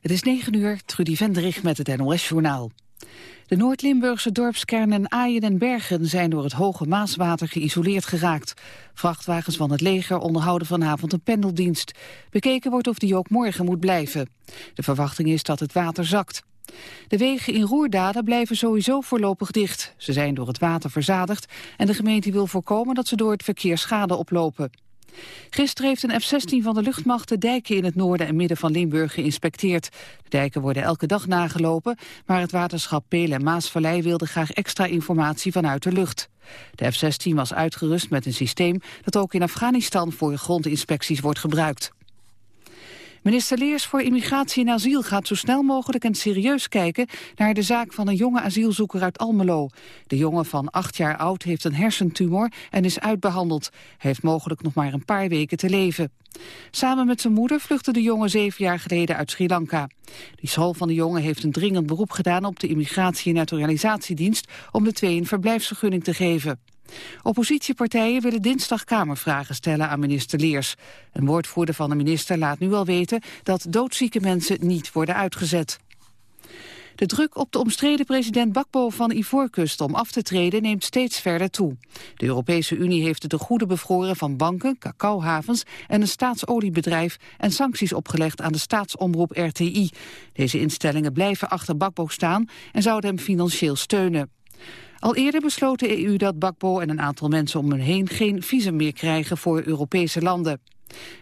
Het is 9 uur, Trudy Vendrich met het NOS-journaal. De Noord-Limburgse dorpskernen Aaien en Bergen zijn door het hoge Maaswater geïsoleerd geraakt. Vrachtwagens van het leger onderhouden vanavond een pendeldienst. Bekeken wordt of die ook morgen moet blijven. De verwachting is dat het water zakt. De wegen in Roerdalen blijven sowieso voorlopig dicht. Ze zijn door het water verzadigd en de gemeente wil voorkomen dat ze door het verkeer schade oplopen. Gisteren heeft een F-16 van de luchtmacht de dijken in het noorden en midden van Limburg geïnspecteerd. De dijken worden elke dag nagelopen, maar het waterschap Peel en Maasvallei wilde graag extra informatie vanuit de lucht. De F-16 was uitgerust met een systeem dat ook in Afghanistan voor grondinspecties wordt gebruikt. Minister Leers voor Immigratie en Asiel gaat zo snel mogelijk en serieus kijken naar de zaak van een jonge asielzoeker uit Almelo. De jongen van acht jaar oud heeft een hersentumor en is uitbehandeld. Hij heeft mogelijk nog maar een paar weken te leven. Samen met zijn moeder vluchtte de jongen zeven jaar geleden uit Sri Lanka. Die school van de jongen heeft een dringend beroep gedaan op de Immigratie- en Naturalisatiedienst om de twee een verblijfsvergunning te geven. Oppositiepartijen willen dinsdag Kamervragen stellen aan minister Leers. Een woordvoerder van de minister laat nu al weten dat doodzieke mensen niet worden uitgezet. De druk op de omstreden president Bakbo van Ivoorkust om af te treden neemt steeds verder toe. De Europese Unie heeft de goede bevroren van banken, cacaohavens en een staatsoliebedrijf en sancties opgelegd aan de staatsomroep RTI. Deze instellingen blijven achter Bakbo staan en zouden hem financieel steunen. Al eerder besloot de EU dat Bakbo en een aantal mensen om hem heen geen visum meer krijgen voor Europese landen.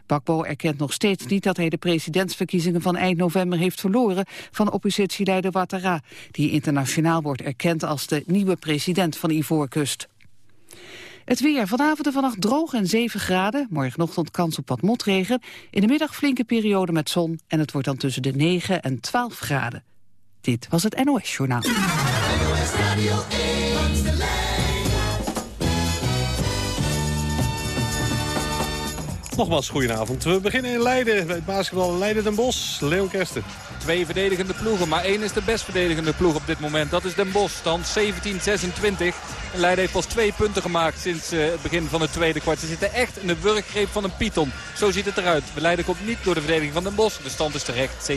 Bakbo erkent nog steeds niet dat hij de presidentsverkiezingen van eind november heeft verloren van oppositieleider Ouattara, die internationaal wordt erkend als de nieuwe president van Ivoorkust. Het weer. Vanavond en vannacht droog en 7 graden. Morgenochtend kans op wat motregen. In de middag flinke periode met zon. En het wordt dan tussen de 9 en 12 graden. Dit was het NOS Journaal. Nogmaals, goedenavond. We beginnen in Leiden, bij het basketbal Leiden Den Bosch. Leo Kersten. Twee verdedigende ploegen, maar één is de best verdedigende ploeg op dit moment. Dat is Den Bosch, stand 17-26. Leiden heeft pas twee punten gemaakt sinds uh, het begin van het tweede kwart. Ze zitten echt in de wurggreep van een python. Zo ziet het eruit. Leiden komt niet door de verdediging van Den Bosch. De stand is terecht, 17-26.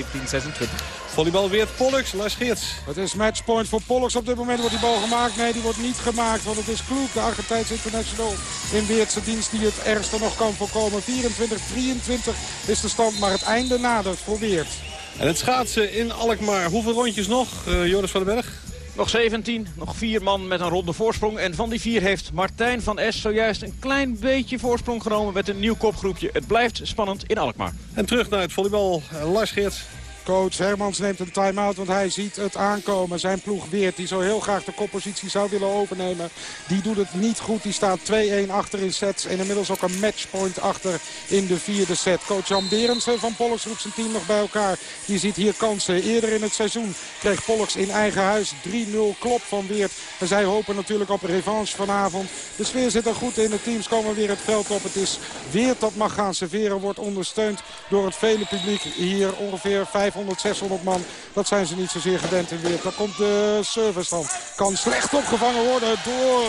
Volleybal weer Pollux, Lars Geerts. Het is matchpoint voor Pollux. Op dit moment wordt die bal gemaakt. Nee, die wordt niet gemaakt, want het is Kloek, de Argentijnse international in Weertse dienst die het ergste nog kan voorkomen. 24-23 is de stand, maar het einde nadert voor Weert. En het schaatsen in Alkmaar. Hoeveel rondjes nog, uh, Joris van den Berg? Nog 17, nog vier man met een ronde voorsprong. En van die vier heeft Martijn van Es zojuist een klein beetje voorsprong genomen met een nieuw kopgroepje. Het blijft spannend in Alkmaar. En terug naar het volleybal. Uh, Lars Geerts. Coach Hermans neemt een time-out, want hij ziet het aankomen. Zijn ploeg Weert, die zo heel graag de koppositie zou willen overnemen. Die doet het niet goed. Die staat 2-1 achter in sets. En inmiddels ook een matchpoint achter in de vierde set. Coach Jan Berendsen van Pollux roept zijn team nog bij elkaar. Die ziet hier kansen. Eerder in het seizoen kreeg Pollux in eigen huis 3-0 klop van Weert. En zij hopen natuurlijk op revanche vanavond. De sfeer zit er goed in. De teams komen weer het veld op. Het is Weert dat mag gaan serveren. Wordt ondersteund door het vele publiek. Hier ongeveer 5 500, 600 man. Dat zijn ze niet zozeer gewend in weer. Dan komt de service dan. Kan slecht opgevangen worden door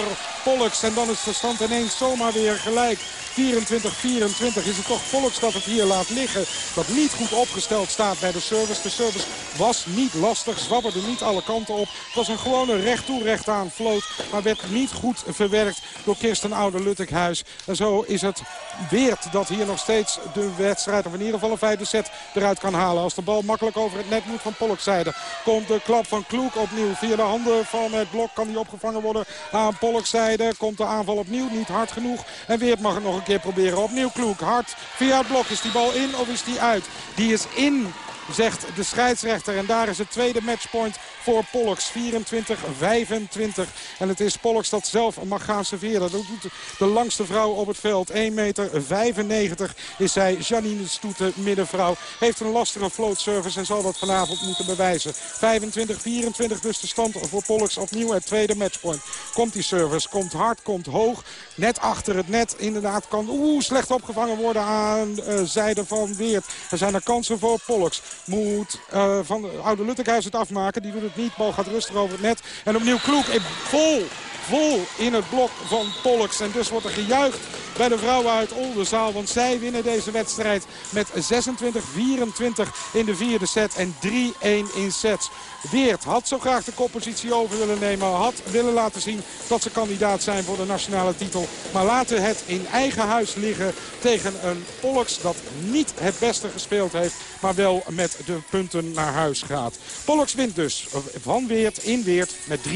Pollux. En dan is de stand ineens zomaar weer gelijk. 24-24 is het toch Volks dat het hier laat liggen. Dat niet goed opgesteld staat bij de service. De service was niet lastig, zwabberde niet alle kanten op. Het was een gewone recht toe, recht aan float. Maar werd niet goed verwerkt door Kirsten Oude-Luttekhuis. En zo is het Weert dat hier nog steeds de wedstrijd, of in ieder geval een vijfde set, eruit kan halen. Als de bal makkelijk over het net moet van Pollux zijde. Komt de klap van Kloek opnieuw. Via de handen van het blok kan die opgevangen worden aan Pollux zijde. Komt de aanval opnieuw, niet hard genoeg. En Weert mag het nog een keer proberen. Opnieuw Kloek. Hard via het blok. Is die bal in of is die uit? Die is in zegt de scheidsrechter. En daar is het tweede matchpoint voor Pollux. 24-25. En het is Pollux dat zelf mag gaan serveren. Dat doet de langste vrouw op het veld. 1,95 meter is zij. Janine Stoete, middenvrouw. Heeft een lastige float service en zal dat vanavond moeten bewijzen. 25-24 dus de stand voor Pollux. Opnieuw het tweede matchpoint. Komt die service. Komt hard, komt hoog. Net achter het net. Inderdaad kan oeh, slecht opgevangen worden aan uh, zijde van Weert. Er zijn er kansen voor Pollux. Moet uh, van Oude Luttekhuis het afmaken. Die doet het niet. Bal gaat rustig over het net. En opnieuw Kloek vol, vol in het blok van Pollux. En dus wordt er gejuicht bij de vrouwen uit Oldenzaal. Want zij winnen deze wedstrijd met 26-24 in de vierde set en 3-1 in sets. Weert had zo graag de koppositie over willen nemen. Had willen laten zien dat ze kandidaat zijn voor de nationale titel. Maar laten het in eigen huis liggen tegen een Pollux dat niet het beste gespeeld heeft. Maar wel met de punten naar huis gaat. Pollux wint dus van Weert in Weert met 3-1.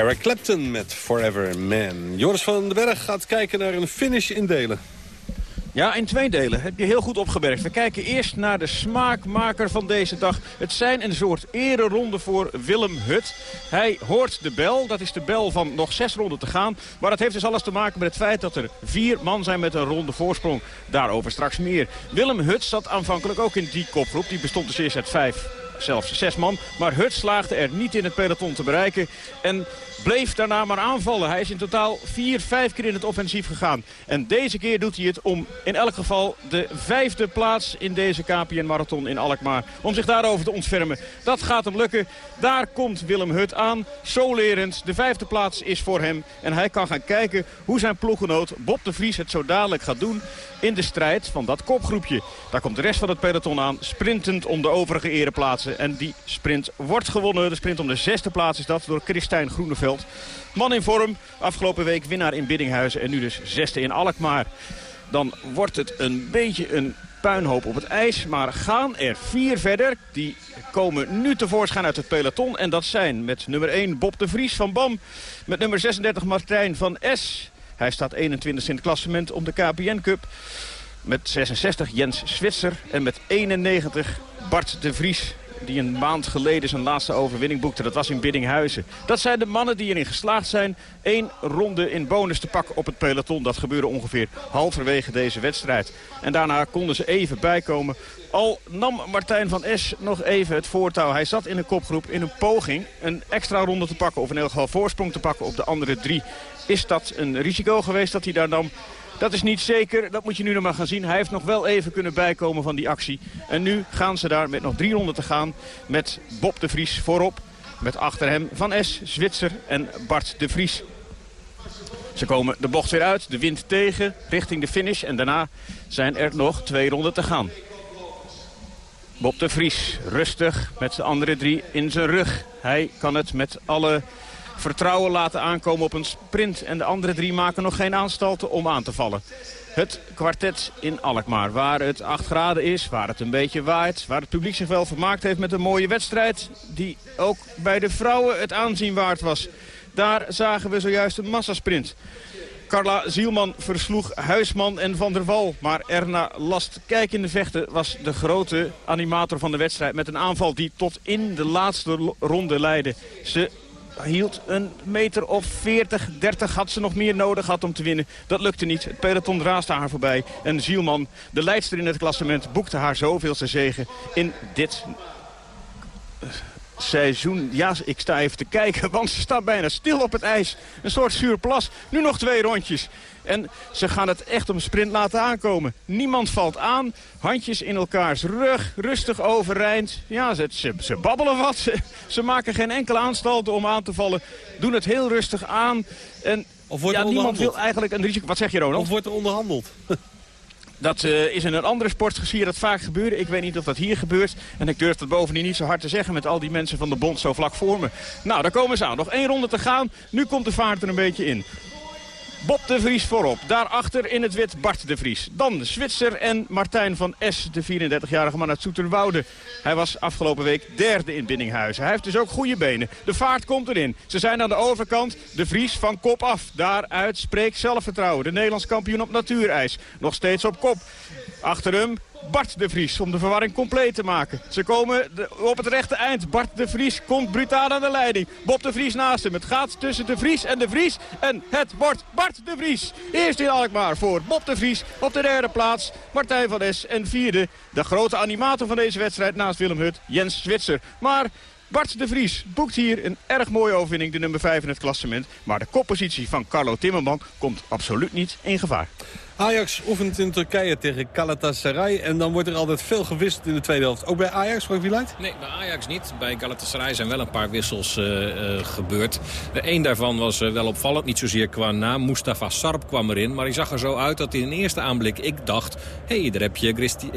Eric Clapton met Forever Man. Joris van den Berg gaat kijken naar een finish in delen. Ja, in twee delen. Heb je heel goed opgemerkt. We kijken eerst naar de smaakmaker van deze dag. Het zijn een soort ereronde voor Willem Hut. Hij hoort de bel. Dat is de bel van nog zes ronden te gaan. Maar dat heeft dus alles te maken met het feit dat er vier man zijn met een ronde voorsprong. Daarover straks meer. Willem Hut zat aanvankelijk ook in die kopgroep. Die bestond dus eerst uit vijf zelfs zes man. Maar Hut slaagde er niet in het peloton te bereiken. En bleef daarna maar aanvallen. Hij is in totaal vier, vijf keer in het offensief gegaan. En deze keer doet hij het om in elk geval de vijfde plaats in deze KPN Marathon in Alkmaar. Om zich daarover te ontfermen. Dat gaat hem lukken. Daar komt Willem Hut aan. Zo lerend. De vijfde plaats is voor hem. En hij kan gaan kijken hoe zijn ploegenoot Bob de Vries het zo dadelijk gaat doen in de strijd van dat kopgroepje. Daar komt de rest van het peloton aan, sprintend om de overige ereplaatsen. En die sprint wordt gewonnen. De sprint om de zesde plaats is dat door Christijn Groeneveld. Man in vorm, afgelopen week winnaar in Biddinghuizen en nu dus zesde in Alkmaar. Dan wordt het een beetje een puinhoop op het ijs. Maar gaan er vier verder. Die komen nu tevoorschijn uit het peloton. En dat zijn met nummer 1 Bob de Vries van BAM. Met nummer 36 Martijn van S. Hij staat 21 in het klassement om de KPN Cup. Met 66 Jens Zwitser en met 91 Bart de Vries. Die een maand geleden zijn laatste overwinning boekte. Dat was in Biddinghuizen. Dat zijn de mannen die erin geslaagd zijn één ronde in bonus te pakken op het peloton. Dat gebeurde ongeveer halverwege deze wedstrijd. En daarna konden ze even bijkomen. Al nam Martijn van Es nog even het voortouw. Hij zat in een kopgroep in een poging een extra ronde te pakken. Of in elk geval voorsprong te pakken op de andere drie. Is dat een risico geweest dat hij daar nam? Dat is niet zeker, dat moet je nu nog maar gaan zien. Hij heeft nog wel even kunnen bijkomen van die actie. En nu gaan ze daar met nog drie ronden te gaan met Bob de Vries voorop. Met achter hem Van Es, Zwitser en Bart de Vries. Ze komen de bocht weer uit, de wind tegen, richting de finish. En daarna zijn er nog twee ronden te gaan. Bob de Vries, rustig met de andere drie in zijn rug. Hij kan het met alle vertrouwen laten aankomen op een sprint. En de andere drie maken nog geen aanstalten om aan te vallen. Het kwartet in Alkmaar, waar het 8 graden is, waar het een beetje waait... waar het publiek zich wel vermaakt heeft met een mooie wedstrijd... die ook bij de vrouwen het aanzien waard was. Daar zagen we zojuist een massasprint. Carla Zielman versloeg Huisman en Van der Wal. Maar Erna Last kijkende vechten was de grote animator van de wedstrijd... met een aanval die tot in de laatste ronde leidde. Ze hield een meter of 40, 30 had ze nog meer nodig had om te winnen. Dat lukte niet. Het peloton raasde haar voorbij. En Zielman, de leidster in het klassement, boekte haar zoveelste zegen in dit seizoen. Ja, ik sta even te kijken, want ze staat bijna stil op het ijs. Een soort zuurplas. Nu nog twee rondjes. En ze gaan het echt een sprint laten aankomen. Niemand valt aan. Handjes in elkaars rug. Rustig overeind. Ja, ze, ze, ze babbelen wat. Ze, ze, maken geen enkele aanstalten om aan te vallen. Doen het heel rustig aan. En of wordt ja, er niemand wil eigenlijk een risico... Wat zeg je, Ronald? Of wordt er onderhandeld? Dat uh, is in een andere sport dat vaak gebeuren. Ik weet niet of dat hier gebeurt. En ik durf dat bovendien niet zo hard te zeggen met al die mensen van de bond zo vlak voor me. Nou, daar komen ze aan. Nog één ronde te gaan. Nu komt de vaart er een beetje in. Bob de Vries voorop. Daarachter in het wit Bart de Vries. Dan Zwitser en Martijn van S, de 34-jarige man uit Zoeterwoude. Hij was afgelopen week derde in Binninghuizen. Hij heeft dus ook goede benen. De vaart komt erin. Ze zijn aan de overkant. De Vries van kop af. Daaruit spreekt zelfvertrouwen. De Nederlands kampioen op natuurijs. Nog steeds op kop. Achter hem Bart de Vries om de verwarring compleet te maken. Ze komen op het rechte eind. Bart de Vries komt brutaal aan de leiding. Bob de Vries naast hem. Het gaat tussen de Vries en de Vries. En het wordt Bart de Vries. Eerst in Alkmaar voor Bob de Vries op de derde plaats. Martijn van Es en vierde. De grote animator van deze wedstrijd naast Willem Hut, Jens Zwitser. Maar Bart de Vries boekt hier een erg mooie overwinning, de nummer 5 in het klassement. Maar de koppositie van Carlo Timmerman komt absoluut niet in gevaar. Ajax oefent in Turkije tegen Galatasaray. En dan wordt er altijd veel gewisseld in de tweede helft. Ook bij Ajax, Frank Wieluid? Nee, bij Ajax niet. Bij Galatasaray zijn wel een paar wissels uh, uh, gebeurd. Eén daarvan was uh, wel opvallend. Niet zozeer qua naam. Mustafa Sarp kwam erin. Maar hij zag er zo uit dat in eerste aanblik ik dacht... hé, hey, daar heb je Christi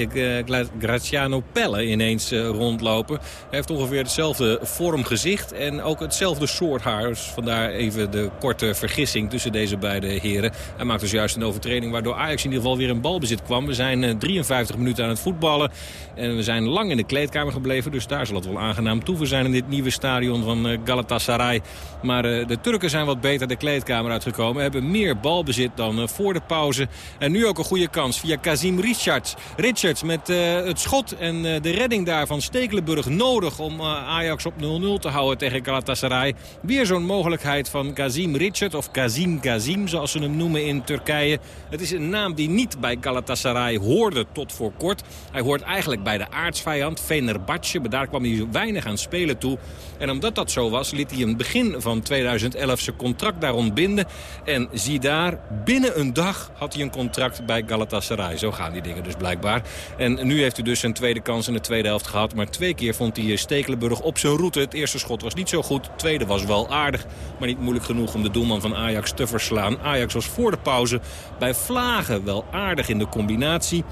Graziano Pelle ineens rondlopen. Hij heeft ongeveer hetzelfde vorm gezicht. En ook hetzelfde soort haar. Dus vandaar even de korte vergissing tussen deze beide heren. Hij maakt dus juist een overtreding waardoor Ajax in ieder geval weer in balbezit kwam. We zijn 53 minuten aan het voetballen. En we zijn lang in de kleedkamer gebleven. Dus daar zal het wel aangenaam toeven zijn in dit nieuwe stadion van Galatasaray. Maar de Turken zijn wat beter de kleedkamer uitgekomen. Hebben meer balbezit dan voor de pauze. En nu ook een goede kans via Kazim Richards. Richards met het schot en de redding daar van Stekelenburg nodig... om Ajax op 0-0 te houden tegen Galatasaray. Weer zo'n mogelijkheid van Kazim Richards of Kazim Kazim zoals ze hem noemen in Turkije. Het is een naam die niet bij Galatasaray hoorde tot voor kort. Hij hoort eigenlijk bij de aardsvijand Fenerbahce. Maar daar kwam hij weinig aan spelen toe. En omdat dat zo was, liet hij in begin van 2011 zijn contract daar ontbinden. En zie daar, binnen een dag had hij een contract bij Galatasaray. Zo gaan die dingen dus blijkbaar. En nu heeft hij dus zijn tweede kans in de tweede helft gehad. Maar twee keer vond hij Stekelenburg op zijn route. Het eerste schot was niet zo goed. Het tweede was wel aardig. Maar niet moeilijk genoeg om de doelman van Ajax te verslaan. Ajax was voor de pauze bij Vlagen wel aardig in de combinatie.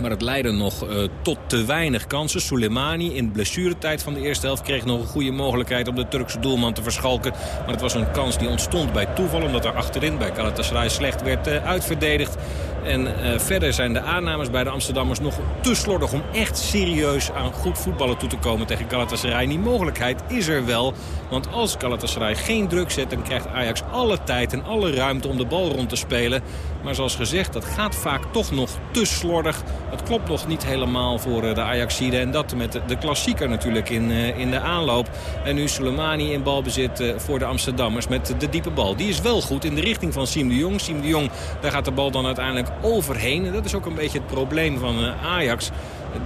Maar het leidde nog uh, tot te weinig kansen. Soleimani in blessuretijd van de eerste helft kreeg nog een goede mogelijkheid om de Turkse doelman te verschalken. Maar het was een kans die ontstond bij toeval omdat er achterin bij Galatasaray slecht werd uh, uitverdedigd. En verder zijn de aannames bij de Amsterdammers nog te slordig... om echt serieus aan goed voetballen toe te komen tegen Galatasaray. Die mogelijkheid is er wel. Want als Galatasaray geen druk zet... dan krijgt Ajax alle tijd en alle ruimte om de bal rond te spelen. Maar zoals gezegd, dat gaat vaak toch nog te slordig. Het klopt nog niet helemaal voor de Ajaxide. En dat met de klassieker natuurlijk in, in de aanloop. En nu Soleimani in balbezit voor de Amsterdammers met de diepe bal. Die is wel goed in de richting van Siem de Jong. Siem de Jong, daar gaat de bal dan uiteindelijk overheen. En dat is ook een beetje het probleem van Ajax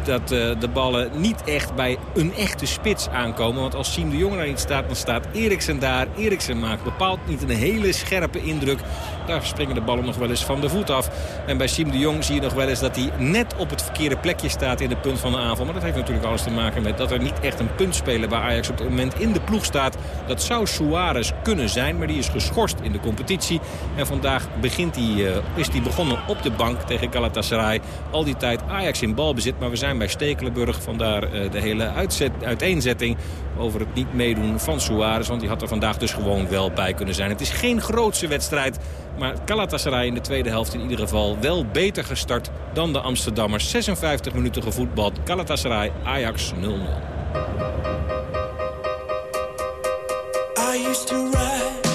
dat uh, de ballen niet echt bij een echte spits aankomen. Want als Siem de Jong daar niet staat, dan staat Eriksen daar. Eriksen maakt bepaald niet een hele scherpe indruk. Daar springen de ballen nog wel eens van de voet af. En bij Siem de Jong zie je nog wel eens dat hij net op het verkeerde plekje staat in de punt van de aanval. Maar dat heeft natuurlijk alles te maken met dat er niet echt een puntspeler bij Ajax op het moment in de ploeg staat. Dat zou Suarez kunnen zijn, maar die is geschorst in de competitie. En vandaag begint hij, uh, is hij begonnen op de bank tegen Galatasaray. Al die tijd Ajax in balbezit, maar we zijn bij Stekelenburg. Vandaar uh, de hele uitzet, uiteenzetting over het niet meedoen van Suarez. Want die had er vandaag dus gewoon wel bij kunnen zijn. Het is geen grootse wedstrijd. Maar Galatasaray in de tweede helft in ieder geval wel beter gestart dan de Amsterdammers. 56 minuten gevoetbald. Galatasaray, Ajax 0-0. I used to ride.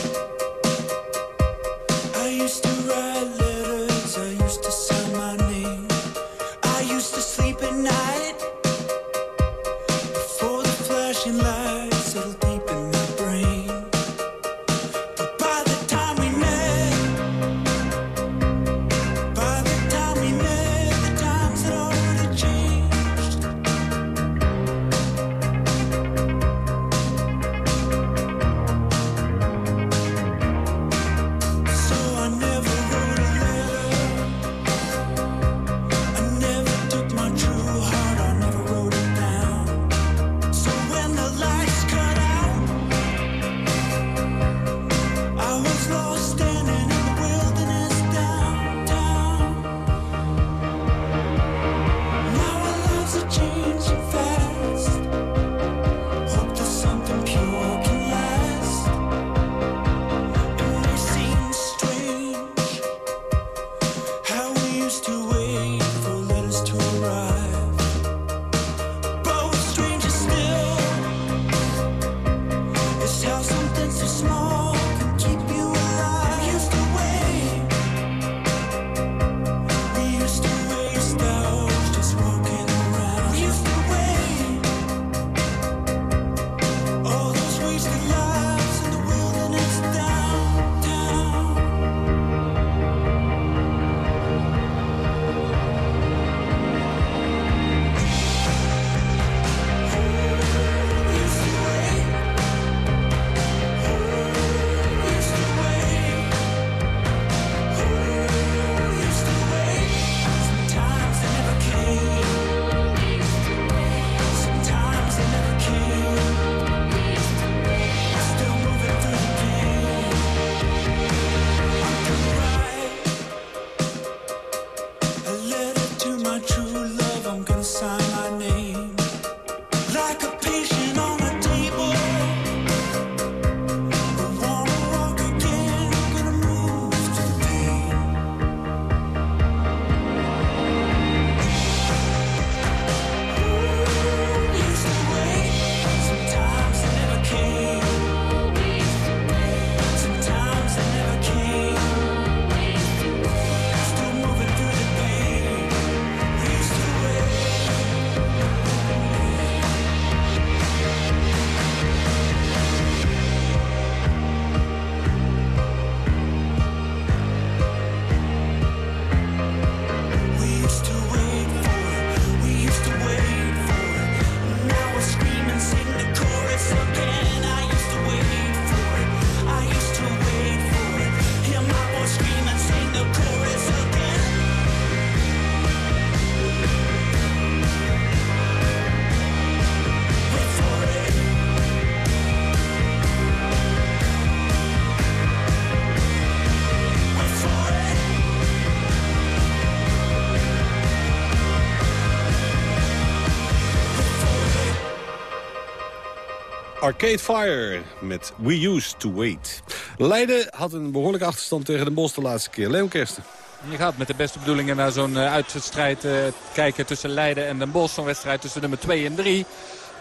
Arcade Fire met We Used to Wait. Leiden had een behoorlijke achterstand tegen de Bos de laatste keer. Leon Kersten. Je gaat met de beste bedoelingen naar zo'n uitwedstrijd kijken tussen Leiden en Den Bosch. Zo'n wedstrijd tussen nummer 2 en 3.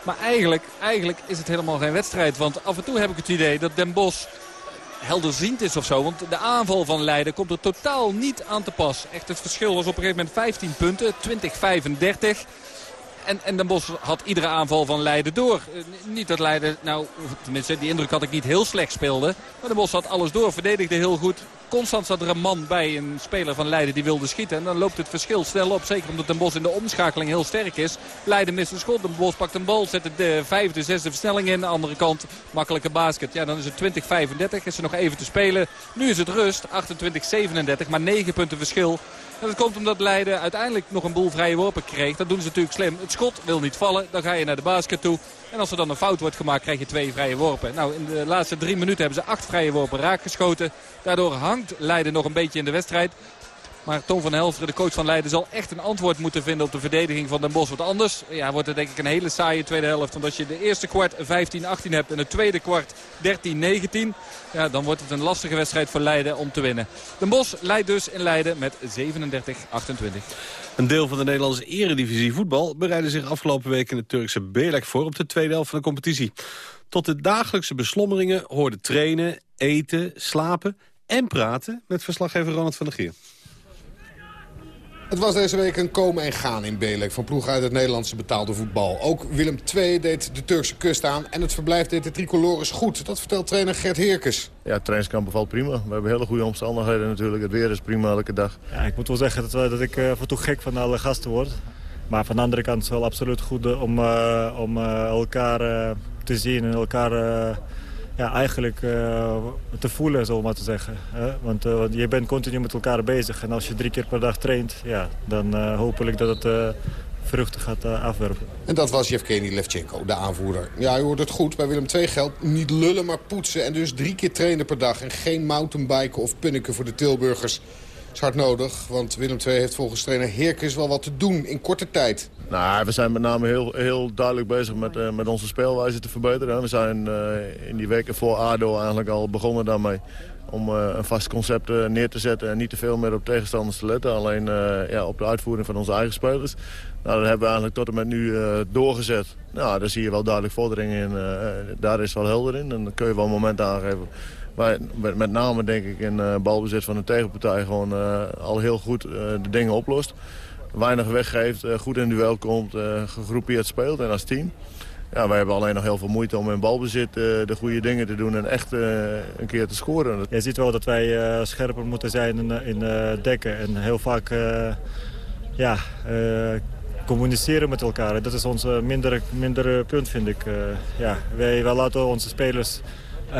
Maar eigenlijk, eigenlijk is het helemaal geen wedstrijd. Want af en toe heb ik het idee dat Den Bosch helderziend is of zo. Want de aanval van Leiden komt er totaal niet aan te pas. Echt het verschil was op een gegeven moment 15 punten, 20-35. En, en Den Bosch had iedere aanval van Leiden door. Eh, niet dat Leiden, nou, tenminste die indruk had ik niet heel slecht speelde. Maar Den Bosch had alles door, verdedigde heel goed. Constant zat er een man bij, een speler van Leiden die wilde schieten. En dan loopt het verschil snel op. Zeker omdat Den Bosch in de omschakeling heel sterk is. Leiden mist een schot. Den Bosch pakt een bal, zet de vijfde, zesde versnelling in. De andere kant makkelijke basket. Ja, dan is het 20-35. Is er nog even te spelen. Nu is het rust, 28-37. Maar 9 punten verschil. Dat komt omdat Leiden uiteindelijk nog een boel vrije worpen kreeg. Dat doen ze natuurlijk slim. Het schot wil niet vallen. Dan ga je naar de basket toe. En als er dan een fout wordt gemaakt, krijg je twee vrije worpen. Nou, in de laatste drie minuten hebben ze acht vrije worpen raakgeschoten. Daardoor hangt Leiden nog een beetje in de wedstrijd. Maar Tom van Helveren, de coach van Leiden, zal echt een antwoord moeten vinden op de verdediging van Den Bosch. Want anders ja, wordt het denk ik een hele saaie tweede helft. Als je de eerste kwart 15-18 hebt en de tweede kwart 13-19... Ja, dan wordt het een lastige wedstrijd voor Leiden om te winnen. Den Bosch leidt dus in Leiden met 37-28. Een deel van de Nederlandse eredivisie voetbal bereidde zich afgelopen week in de Turkse Belek voor op de tweede helft van de competitie. Tot de dagelijkse beslommeringen hoorden trainen, eten, slapen en praten met verslaggever Ronald van der Geer. Het was deze week een komen en gaan in Belek van ploeg uit het Nederlandse betaalde voetbal. Ook Willem II deed de Turkse kust aan en het verblijf deed de tricolores goed. Dat vertelt trainer Gert Heerkes. Ja, het trainingskamp bevalt prima. We hebben hele goede omstandigheden natuurlijk. Het weer is prima elke dag. Ja, ik moet wel zeggen dat, dat ik uh, voor toe gek van alle gasten word. Maar van de andere kant is het wel absoluut goed eh, om, uh, om uh, elkaar te zien en elkaar ja, eigenlijk uh, te voelen, zo maar te zeggen. Want, uh, want, je bent continu met elkaar bezig. En als je drie keer per dag traint, ja, dan uh, hopelijk dat het vruchten gaat afwerpen. En dat was Yevgeny Levchenko, de aanvoerder. Ja, u hoort het goed. Bij Willem II geldt niet lullen, maar poetsen. En dus drie keer trainen per dag. En geen mountainbiken of punniken voor de Tilburgers is hard nodig. Want Willem II heeft volgens trainer Heerkens wel wat te doen in korte tijd. Nou, we zijn met name heel, heel duidelijk bezig met, uh, met onze speelwijze te verbeteren. We zijn uh, in die weken voor ADO eigenlijk al begonnen daarmee. Om uh, een vast concept neer te zetten en niet te veel meer op tegenstanders te letten. Alleen ja, op de uitvoering van onze eigen spelers. Nou, dat hebben we eigenlijk tot en met nu doorgezet. Nou, daar zie je wel duidelijk vordering in. daar is wel helder in. En dan kun je wel een moment aangeven waar met name denk ik in balbezit van de tegenpartij gewoon al heel goed de dingen oplost. Weinig weggeeft, goed in duel komt, gegroepeerd speelt en als team. Ja, wij hebben alleen nog heel veel moeite om in balbezit de goede dingen te doen en echt een keer te scoren. Je ziet wel dat wij scherper moeten zijn in, in dekken en heel vaak ja, communiceren met elkaar. Dat is ons minder, punt, vind ik. ja, wij, wij laten onze spelers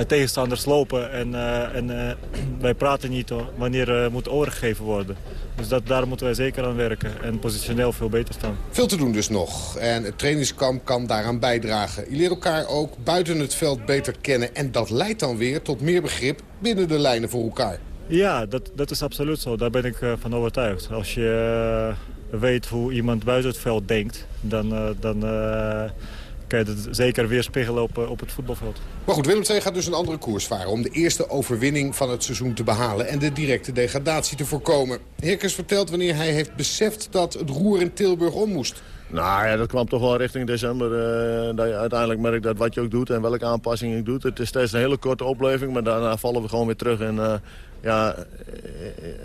tegenstanders lopen. En, uh, en uh, wij praten niet wanneer er moet overgegeven worden. Dus dat, daar moeten wij zeker aan werken en positioneel veel beter staan. Veel te doen dus nog. En het trainingskamp kan daaraan bijdragen. Je leert elkaar ook buiten het veld beter kennen. En dat leidt dan weer tot meer begrip binnen de lijnen voor elkaar. Ja, dat, dat is absoluut zo. Daar ben ik van overtuigd. Als je weet hoe iemand buiten het veld denkt, dan... dan kan je het zeker weerspiegelen op, op het voetbalveld. Maar goed, Willem II gaat dus een andere koers varen... om de eerste overwinning van het seizoen te behalen... en de directe degradatie te voorkomen. Heerkens vertelt wanneer hij heeft beseft dat het roer in Tilburg om moest. Nou ja, dat kwam toch wel richting december. Uh, dat je uiteindelijk merkt dat wat je ook doet en welke aanpassing je doet. Het is steeds een hele korte opleving, maar daarna vallen we gewoon weer terug. En, uh, ja,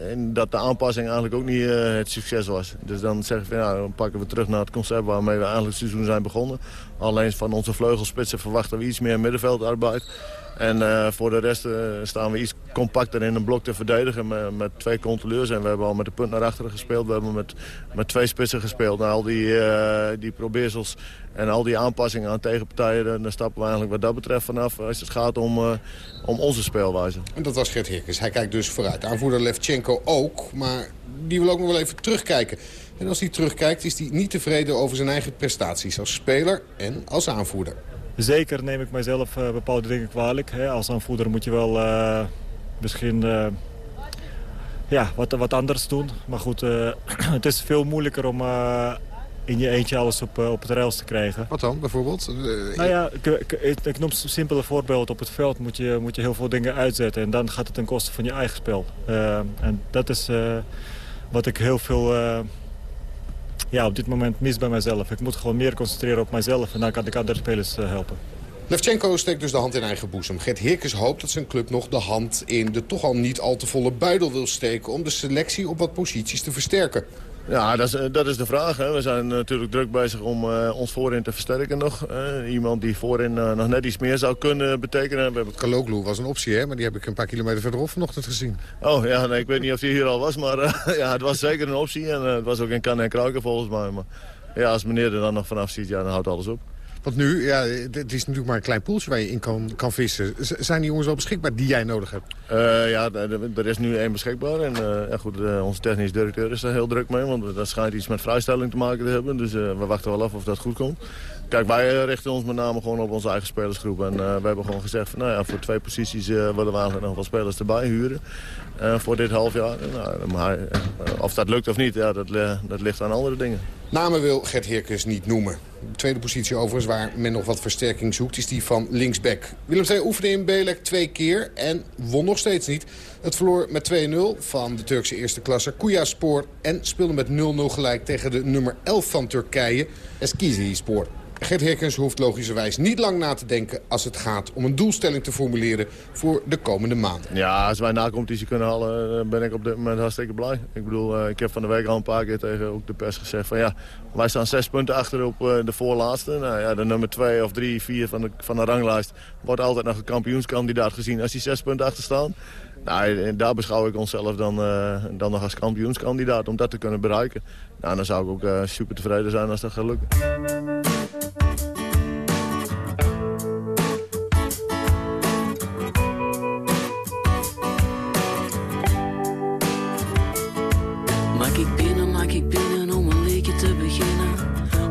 en dat de aanpassing eigenlijk ook niet het succes was. Dus dan zeggen we, ja, dan pakken we terug naar het concept waarmee we eigenlijk het seizoen zijn begonnen. Alleen van onze vleugelspitsen verwachten we iets meer middenveldarbeid. En uh, voor de rest uh, staan we iets compacter in een blok te verdedigen met, met, twee controleurs. En we hebben al met de punt naar achteren gespeeld. We hebben met, met twee spitsen gespeeld. Nou, al die, uh, die probeersels en al die aanpassingen aan tegenpartijen... daar stappen we eigenlijk wat dat betreft vanaf als het gaat om, om onze speelwijze. En dat was Gert Heerkens. Hij kijkt dus vooruit. Aanvoerder Levchenko ook, maar die wil ook nog wel even terugkijken. En als hij terugkijkt is hij niet tevreden over zijn eigen prestaties als speler en als aanvoerder. Zeker neem ik mijzelf uh, bepaalde dingen kwalijk. Hè. Als aanvoerder moet je wel uh, misschien uh, ja, wat, wat anders doen. Maar goed, het is veel moeilijker om in je eentje alles op, op het rails te krijgen. Wat dan, bijvoorbeeld? nou ja, ik, ik, ik noem een simpele voorbeeld. Op het veld moet je, moet je heel veel dingen uitzetten. En dan gaat het ten koste van je eigen spel. en dat is wat ik heel veel ja, op dit moment mis bij mezelf. Ik moet gewoon meer concentreren op mezelf en dan kan ik andere spelers uh, helpen. Levchenko steekt dus de hand in eigen boezem. Gert Heerkens hoopt dat zijn club nog de hand in de toch al niet al te volle buidel wil steken... om de selectie op wat posities te versterken. Ja, dat is, eh, dat is de vraag. Hè. We zijn natuurlijk druk bezig om uh, ons voorin te versterken nog. Uh, iemand die voorin uh, nog net iets meer zou kunnen betekenen. We hebben... Kaloglu was een optie, hè? maar die heb ik een paar kilometer verderop vanochtend gezien. Oh ja, nee, ik weet niet of hij hier al was, maar ja, het was zeker een optie. En het was ook in kan en kruiken volgens mij. Maar ja, als meneer er dan nog vanaf ziet, ja, dan houdt alles op. Want nu, ja, het is natuurlijk maar een klein poeltje waar je in kan, kan vissen. zijn die jongens wel beschikbaar die jij nodig hebt? Uh, ja, er is nu één beschikbaar. En uh, goed, uh, onze technisch directeur is daar heel druk mee. Want dat schijnt iets met vrijstelling te maken te hebben. Dus we wachten wel af of dat goed komt. Kijk, wij richten ons met name gewoon op onze eigen spelersgroep. En we hebben gewoon gezegd, van, nou ja, voor twee posities willen we eigenlijk nog wel spelers erbij huren. voor dit half jaar. Nou, maar, of dat lukt of niet, ja, dat, dat ligt aan andere dingen. Namen wil Gert Heerkens niet noemen. De tweede positie overigens waar men nog wat versterking zoekt... is die van linksback. Willem II oefende in Belek twee keer en won nog steeds niet. Het verloor met 2-0 van de Turkse eerste klasse Spoor... en speelde met 0-0 gelijk tegen de nummer 11 van Turkije, Spoor. Gert Herkens hoeft logischerwijs niet lang na te denken... als het gaat om een doelstelling te formuleren voor de komende maanden. Ja, als wij na competitie kunnen halen, ben ik op dit moment hartstikke blij. Ik bedoel, eh, ik heb van de week al een paar keer tegen ook de pers gezegd... van ja, wij staan zes punten achter op eh, de voorlaatste. Nou ja, de nummer twee of drie, vier van de, van de ranglijst... wordt altijd nog een kampioenskandidaat gezien als die zes punten achter staan. Nou, daar beschouw ik onszelf dan, uh, dan nog als kampioenskandidaat om dat te kunnen bereiken. Nou, dan zou ik ook super tevreden zijn als dat gaat lukken.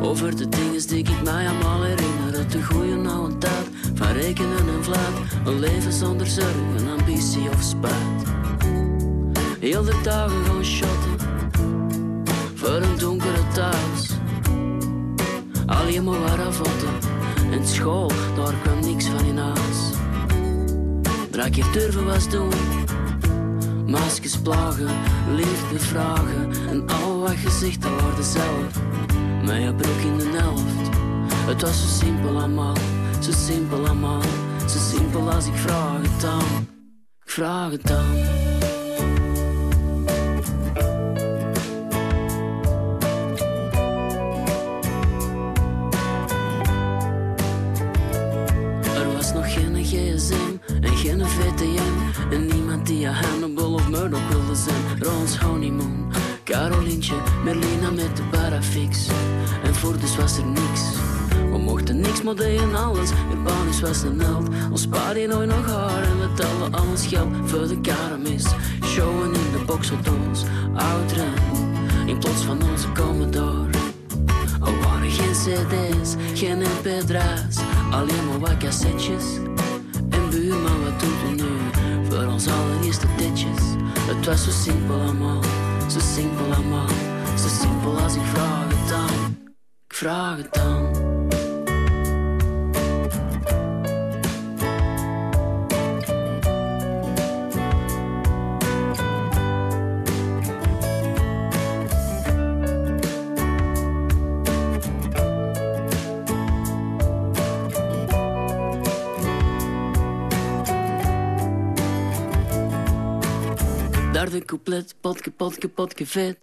Over de dingen die ik mij allemaal Een leven zonder zorgen, ambitie of spijt. Heel de dagen gaan shotten voor een donkere thuis. Alleen maar waar. En school, daar kwam niks van in huis. Draak je durven was doen. Maskers plagen, liefde vragen. En al wat gezegd worden zelf met je broek in de helft. Het was zo simpel allemaal, zo simpel allemaal. Simpel als ik vraag het dan, vraag het dan. Er was nog geen gsm en geen VTM. En niemand die je Hannibal of Murdoch wilde zijn. Rons honeymoon Carolientje, Merlina met de parafix. En voor dus was er niks. We mochten niks, maar deden alles. Urbanus was een held. Ons spaarde nooit nog haar. En we telden alles geld voor de karamis. Showen in de boxauto's. Ouderen, in plots van onze Commodore. Er waren geen cd's, geen mp3's. Alleen maar wat cassettes. En buurman, wat doet u nu? Voor ons allereerste ditjes. Het was zo simpel allemaal. Zo simpel allemaal, zo simpel als ik vraag het dan. Ik vraag het dan. Couplet, potke, potke, potke vet.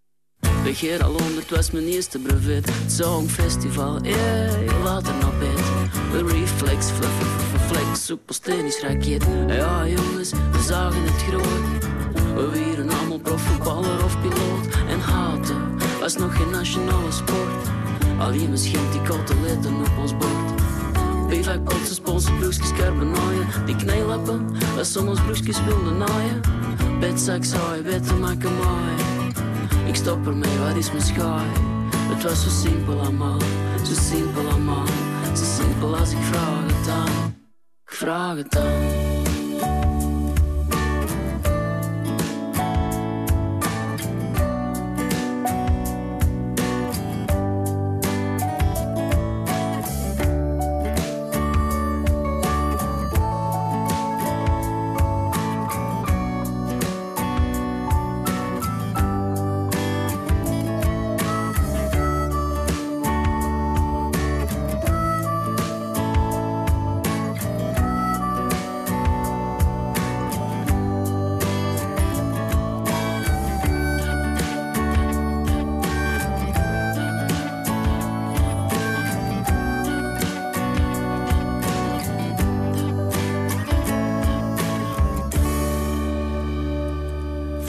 Begeer al honderd was mijn eerste brevet. Songfestival, yeah, later nog bed. De reflex, fluff, flex, tennis raket. Ja jongens, we zagen het groot. We wieren allemaal profvoetballer of piloot. En haten was nog geen nationale sport. Alleen misschien die koteletten op ons bord. Bivak, sponsor, broekjes, carbonaaien. Die knijlappen, was soms broekjes wilden naaien. Betzak saai, beter maken mooi. Ik stop ermee, wat is mijn schaai? Het was zo simpel allemaal, zo simpel allemaal. Zo simpel als ik vraag het aan, ik vraag het aan.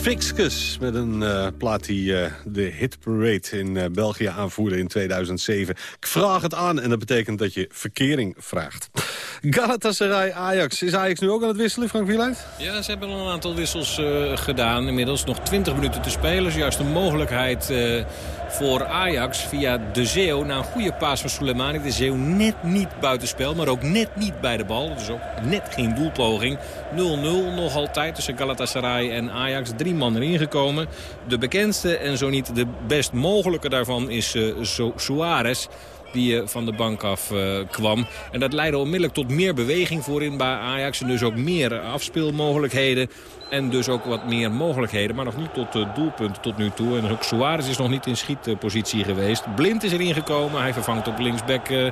Fiscus met een uh, plaat die uh, de Hit Parade in uh, België aanvoerde in 2007. Ik vraag het aan en dat betekent dat je verkering vraagt. Galatasaray Ajax. Is Ajax nu ook aan het wisselen, Frank Wieluid? Ja, ze hebben een aantal wissels gedaan. Inmiddels nog 20 minuten te spelen. Juist een mogelijkheid voor Ajax via De Zeeuw. Na een goede paas van Soleimani. De Zeeuw net niet buitenspel, maar ook net niet bij de bal. Dus ook net geen doelpoging. 0-0 nog altijd tussen Galatasaray en Ajax. Drie man erin gekomen. De bekendste en zo niet de best mogelijke daarvan is uh, Suarez die uh, van de bank af uh, kwam. En dat leidde onmiddellijk tot meer beweging voorin bij Ajax. En dus ook meer afspeelmogelijkheden. En dus ook wat meer mogelijkheden. Maar nog niet tot doelpunten tot nu toe. En ook Suarez is nog niet in schietpositie geweest. Blind is erin gekomen. Hij vervangt op linksback uh,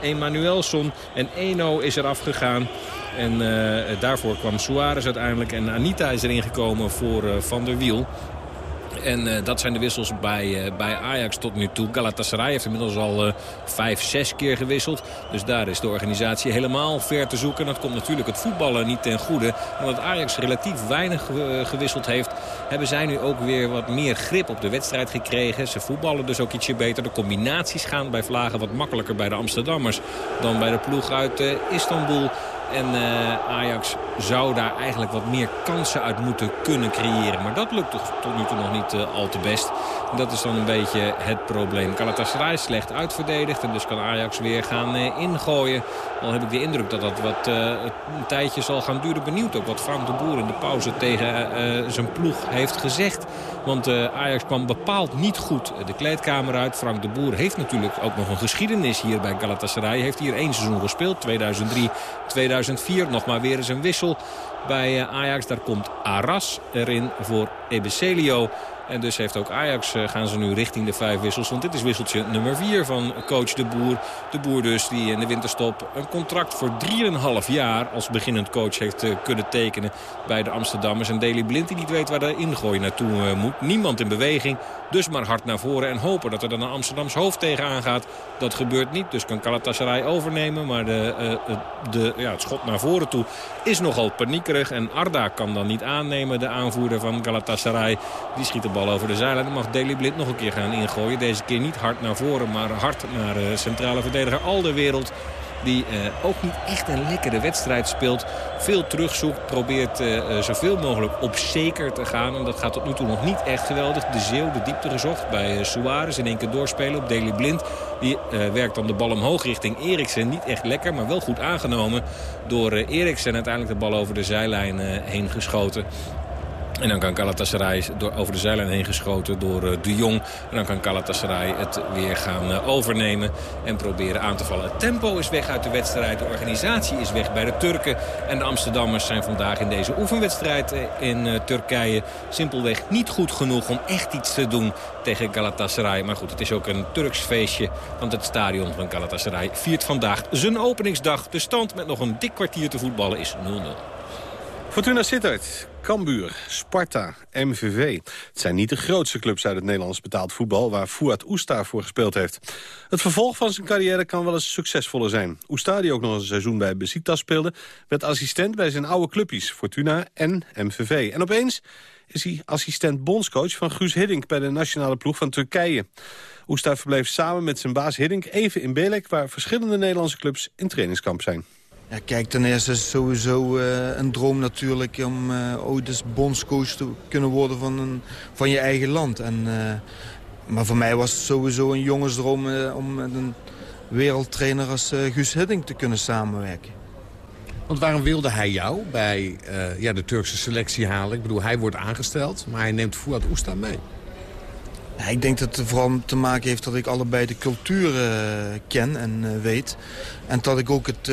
Emanuelson. En Eno is er afgegaan. En daarvoor kwam Suarez uiteindelijk. En Anita is erin gekomen voor Van der Wiel. En uh, dat zijn de wissels bij, uh, bij Ajax tot nu toe. Galatasaray heeft inmiddels al uh, vijf, zes keer gewisseld. Dus daar is de organisatie helemaal ver te zoeken. Dat komt natuurlijk het voetballen niet ten goede. Omdat Ajax relatief weinig gewisseld heeft... hebben zij nu ook weer wat meer grip op de wedstrijd gekregen. Ze voetballen dus ook ietsje beter. De combinaties gaan bij Vlagen wat makkelijker bij de Amsterdammers... dan bij de ploeg uit Istanbul. En uh, Ajax zou daar eigenlijk wat meer kansen uit moeten kunnen creëren. Maar dat lukt toch tot nu toe nog niet uh, al te best. En dat is dan een beetje het probleem. Galatasaray slecht uitverdedigd. En dus kan Ajax weer gaan uh, ingooien. Al heb ik de indruk dat dat wat een tijdje zal gaan duren. Benieuwd ook wat Frank de Boer in de pauze tegen zijn ploeg heeft gezegd. Want Ajax kwam bepaald niet goed de kleedkamer uit. Frank de Boer heeft natuurlijk ook nog een geschiedenis hier bij Galatasaray. Heeft hier één seizoen gespeeld. 2003, 2004. Nog maar weer eens een wissel bij Ajax. Daar komt Arras erin voor Ebecelio. En dus heeft ook Ajax, uh, gaan ze nu richting de vijf wissels. Want dit is wisseltje nummer vier van coach De Boer. De Boer dus die in de winterstop een contract voor 3,5 jaar als beginnend coach heeft uh, kunnen tekenen bij de Amsterdammers. En Daley Blind die niet weet waar de ingooi naartoe uh, moet. Niemand in beweging. Dus maar hard naar voren en hopen dat er dan een Amsterdams hoofd tegenaan gaat. Dat gebeurt niet, dus kan Galatasaray overnemen. Maar de, de, ja, het schot naar voren toe is nogal paniekerig. En Arda kan dan niet aannemen, de aanvoerder van Galatasaray. Die schiet de bal over de zijlijn. Dan mag Daley Blind nog een keer gaan ingooien. Deze keer niet hard naar voren, maar hard naar de centrale verdediger Alderwereld. Die uh, ook niet echt een lekkere wedstrijd speelt. Veel terugzoekt. Probeert uh, zoveel mogelijk op zeker te gaan. En dat gaat tot nu toe nog niet echt geweldig. De Zeeuw de diepte gezocht bij uh, Suarez. In één keer doorspelen op Daley Blind. Die werkt dan de bal omhoog richting Eriksen. Niet echt lekker, maar wel goed aangenomen door Eriksen. Uiteindelijk de bal over de zijlijn heen geschoten. En dan kan Galatasaray door, over de zijlijn heen geschoten door uh, de Jong. En dan kan Galatasaray het weer gaan uh, overnemen en proberen aan te vallen. Het tempo is weg uit de wedstrijd. De organisatie is weg bij de Turken. En de Amsterdammers zijn vandaag in deze oefenwedstrijd in uh, Turkije... simpelweg niet goed genoeg om echt iets te doen tegen Galatasaray. Maar goed, het is ook een Turks feestje. Want het stadion van Galatasaray viert vandaag zijn openingsdag. De stand met nog een dik kwartier te voetballen is 0-0. Fortuna Sittard, Cambuur, Sparta, MVV. Het zijn niet de grootste clubs uit het Nederlands betaald voetbal... waar Fouad Oesta voor gespeeld heeft. Het vervolg van zijn carrière kan wel eens succesvoller zijn. Oesta, die ook nog een seizoen bij Besiktas speelde... werd assistent bij zijn oude clubjes, Fortuna en MVV. En opeens is hij assistent bondscoach van Guus Hiddink... bij de nationale ploeg van Turkije. Oesta verbleef samen met zijn baas Hiddink even in Belek... waar verschillende Nederlandse clubs in trainingskamp zijn. Ja, kijk, ten eerste is het sowieso uh, een droom natuurlijk om uh, ooit eens bondscoach te kunnen worden van, een, van je eigen land. En, uh, maar voor mij was het sowieso een jongensdroom om met een wereldtrainer als Guus Hiddink te kunnen samenwerken. Want waarom wilde hij jou bij ja, de Turkse selectie halen? Ik bedoel, hij wordt aangesteld, maar hij neemt Fouad Oesta mee. Ja, ik denk dat het vooral te maken heeft dat ik allebei de cultuur ken en weet. En dat ik ook het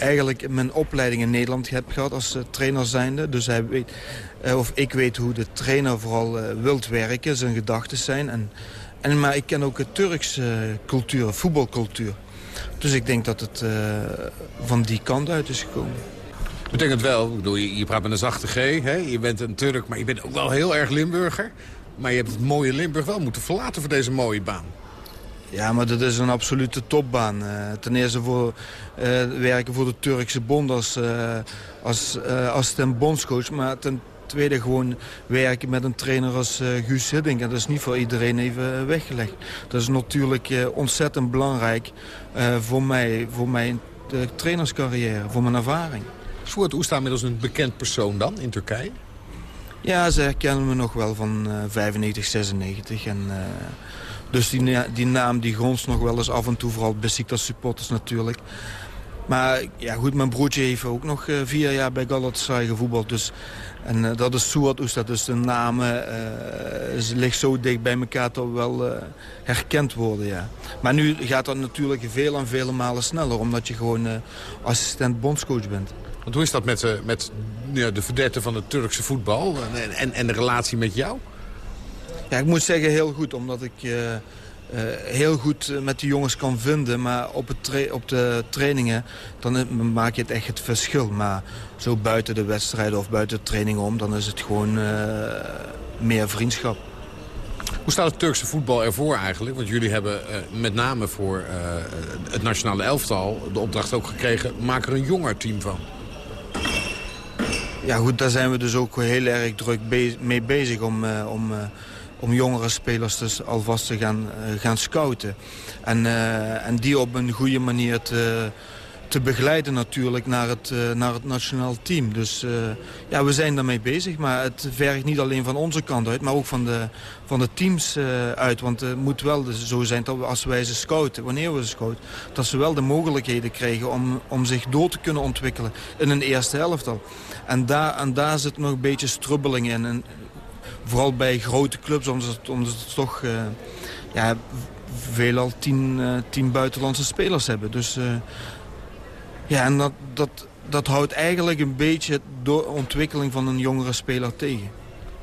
eigenlijk mijn opleiding in Nederland heb gehad als uh, trainer zijnde. Dus hij weet, uh, of ik weet hoe de trainer vooral uh, wilt werken, zijn gedachten zijn. En, en, maar ik ken ook de Turkse cultuur, voetbalcultuur. Dus ik denk dat het van die kant uit is gekomen. Betekent wel, ik bedoel, je, je praat met een zachte G, hè? je bent een Turk, maar je bent ook wel heel erg Limburger. Maar je hebt het mooie Limburg wel moeten verlaten voor deze mooie baan. Ja, maar dat is een absolute topbaan. Uh, ten eerste voor uh, werken voor de Turkse bond als, uh, als assistent bondscoach. Maar ten tweede gewoon werken met een trainer als Guus Hiddink. En dat is niet voor iedereen even weggelegd. Dat is natuurlijk ontzettend belangrijk voor mij, voor mijn trainerscarrière, voor mijn ervaring. Is Voort Oesta inmiddels een bekend persoon dan in Turkije? Ja, ze herkennen me nog wel van uh, 95, 96. En, dus die, die naam die gronst nog wel eens af en toe, vooral Besiktas supporters natuurlijk. Maar ja, goed, mijn broertje heeft ook nog uh, vier jaar bij Galatasaray gevoetbald. Dus, en uh, dat is Suat Oesta, dus de namen uh, ligt zo dicht bij elkaar dat we wel herkend worden. Ja. Maar nu gaat dat natuurlijk veel en vele malen sneller, omdat je gewoon assistent bondscoach bent. Want hoe is dat met, met ja, de verdette van het Turkse voetbal en, en, en, de relatie met jou? Ja, ik moet zeggen heel goed, omdat ik uh, uh, heel goed met die jongens kan vinden. Maar op, het op de trainingen dan maak je het echt het verschil. Maar zo buiten de wedstrijden of buiten de trainingen om, dan is het gewoon meer vriendschap. Hoe staat het Turkse voetbal ervoor eigenlijk? Want jullie hebben met name voor het nationale elftal de opdracht ook gekregen... maak er een jonger team van. Ja goed, daar zijn we dus ook heel erg druk mee bezig om, uh, om, om jongere spelers dus alvast te gaan, uh, gaan scouten. En, en die op een goede manier te, te begeleiden natuurlijk naar het, uh, naar het nationaal team. Dus ja, we zijn daarmee bezig. Maar het vergt niet alleen van onze kant uit, maar ook van de, van de teams uit. Want het moet wel zo zijn dat we, als wij ze scouten, wanneer we ze scouten... dat ze wel de mogelijkheden krijgen om, om zich door te kunnen ontwikkelen in een eerste helftal. En daar, en daar zit nog een beetje strubbeling in. Vooral bij grote clubs, omdat het, omdat het toch ja, veelal tien, tien buitenlandse spelers hebben. Dus ja, en dat, dat, dat houdt eigenlijk een beetje de ontwikkeling van een jongere speler tegen.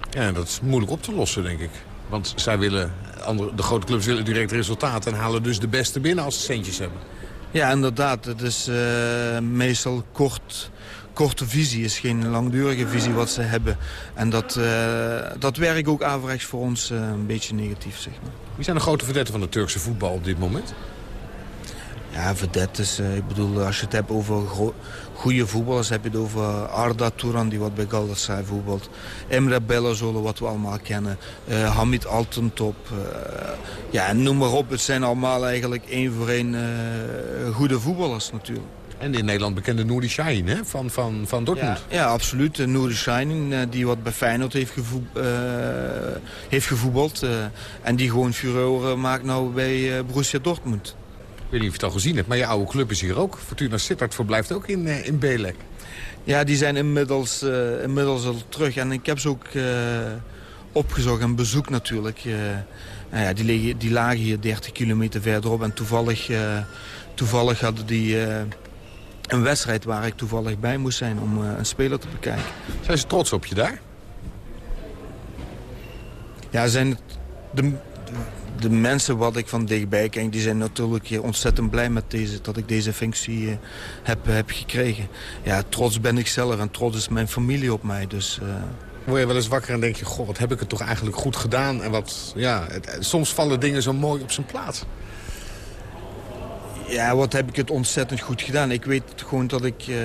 Ja, dat is moeilijk op te lossen, denk ik. Want zij willen, andere, de grote clubs willen direct resultaten... en halen dus de beste binnen als ze centjes hebben. Ja, inderdaad. Het is uh, meestal kort, korte visie. is geen langdurige visie wat ze hebben. En dat, uh, dat werkt ook averechts voor ons uh, een beetje negatief, zeg maar. Wie zijn de grote verdetten van de Turkse voetbal op dit moment? Ja, verdettes. Uh, ik bedoel, als je het hebt over goede voetballers... heb je het over Arda Turan, die wat bij Galatasaray voetbalt. Emre Bellezola, wat we allemaal kennen. Uh, Hamid Altentop. Uh, ja, noem maar op. Het zijn allemaal eigenlijk één voor één goede voetballers natuurlijk. En in Nederland bekende Nouri Sahin hè? Van, van, van Dortmund. Ja, ja absoluut. Nouri Sahin, die wat bij Feyenoord heeft, gevoe heeft gevoetbald. en die gewoon furore maakt nou bij Borussia Dortmund. Ik weet niet of je het al gezien hebt, maar je oude club is hier ook. Fortuna Sittard verblijft ook in, uh, in Belek. Ja, die zijn inmiddels, uh, inmiddels al terug. En ik heb ze ook uh, opgezocht en bezoek natuurlijk. nou ja, die, liggen, die lagen hier 30 kilometer verderop. En toevallig, toevallig hadden die een wedstrijd waar ik toevallig bij moest zijn om een speler te bekijken. Zijn ze trots op je daar? Ja, zijn de, de mensen wat ik van dichtbij ken, die zijn natuurlijk ontzettend blij met deze, dat ik deze functie uh, heb, heb gekregen. Ja, trots ben ik zelf en trots is mijn familie op mij. Dus, uh... Word je wel eens wakker en denk je, goh, wat heb ik het toch eigenlijk goed gedaan? En wat, ja, het, soms vallen dingen zo mooi op zijn plaats. Ja, wat heb ik het ontzettend goed gedaan. Ik weet gewoon dat ik... Uh,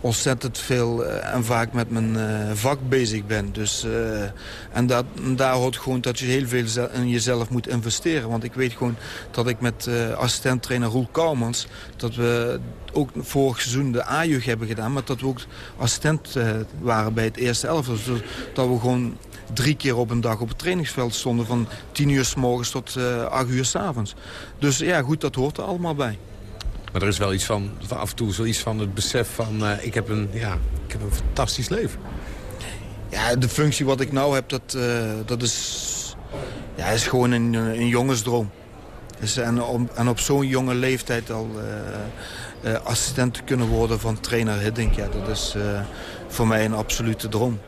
ontzettend veel uh, en vaak met mijn uh, vak bezig ben. Dus, en, dat, daar hoort gewoon dat je heel veel in jezelf moet investeren. Want ik weet gewoon dat ik met assistent-trainer Roel Kouwmans... dat we ook vorig seizoen de A-jeugd hebben gedaan... maar dat we ook assistent waren bij het eerste elftal. Dus dat we gewoon drie keer op een dag op het trainingsveld stonden... van tien uur s morgens tot acht uur s avonds. Dus ja, goed, dat hoort er allemaal bij. Maar er is wel iets van, af en toe zoiets van het besef van... Uh, ik, heb een, ja, ik heb een fantastisch leven. Ja, de functie wat ik nou heb, dat, uh, dat is, ja, is gewoon een, een jongensdroom. Dus, en, om, en op zo'n jonge leeftijd al uh, assistent te kunnen worden van trainer Hiddink... Ja, dat is voor mij een absolute droom.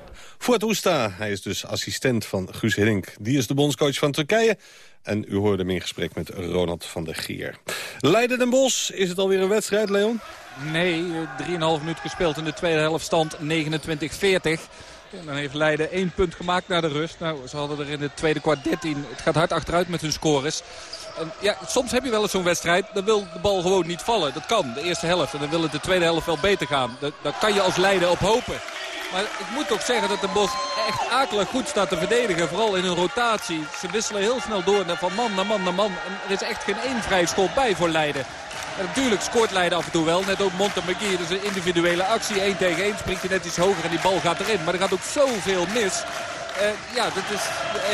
Voort Oesta, hij is dus assistent van Guus Hiddink. Die is de bondscoach van Turkije. En u hoorde hem in gesprek met Ronald van der Gier. Leiden den Bos, is het alweer een wedstrijd, Leon? Nee, 3,5 minuten gespeeld in de tweede helft stand 29-40. En dan heeft Leiden één punt gemaakt naar de rust. Nou, ze hadden er in het tweede kwart 13. Het gaat hard achteruit met hun scores. En ja, soms heb je wel eens zo'n wedstrijd. Dan wil de bal gewoon niet vallen. Dat kan, de eerste helft. En dan wil het de tweede helft wel beter gaan. Daar kan je als Leiden op hopen. Maar ik moet ook zeggen dat de Bos echt akelig goed staat te verdedigen. Vooral in hun rotatie. Ze wisselen heel snel door van man naar man naar man. En er is echt geen één vrij schot bij voor Leiden. En natuurlijk scoort Leiden af en toe wel. Net ook Monte McGee. Dus een individuele actie. 1 tegen 1 springt hij net iets hoger en die bal gaat erin. Maar er gaat ook zoveel mis. Uh, ja, dat is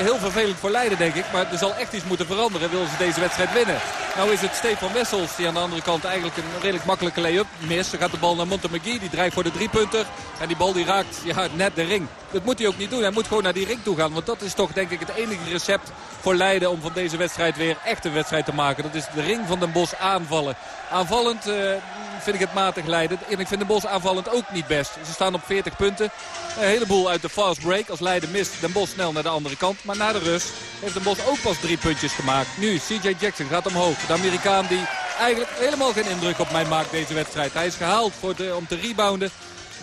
heel vervelend voor Leiden, denk ik. Maar er zal echt iets moeten veranderen, willen ze deze wedstrijd winnen. Nou is het Stefan Wessels die aan de andere kant eigenlijk een redelijk makkelijke lay-up mist. Dan gaat de bal naar McGee, die drijft voor de driepunter. En die bal die raakt ja, net de ring. Dat moet hij ook niet doen. Hij moet gewoon naar die ring toe gaan. Want dat is toch denk ik het enige recept voor Leiden om van deze wedstrijd weer echt een wedstrijd te maken. Dat is de ring van Den Bos aanvallen. Aanvallend uh, vind ik het matig Leiden. En ik vind Den Bos aanvallend ook niet best. Ze staan op 40 punten. Een heleboel uit de fast break. Als Leiden mist, Den Bos snel naar de andere kant. Maar na de rust heeft Den Bos ook pas drie puntjes gemaakt. Nu, CJ Jackson gaat omhoog. De Amerikaan die eigenlijk helemaal geen indruk op mij maakt deze wedstrijd. Hij is gehaald voor de, om te rebounden.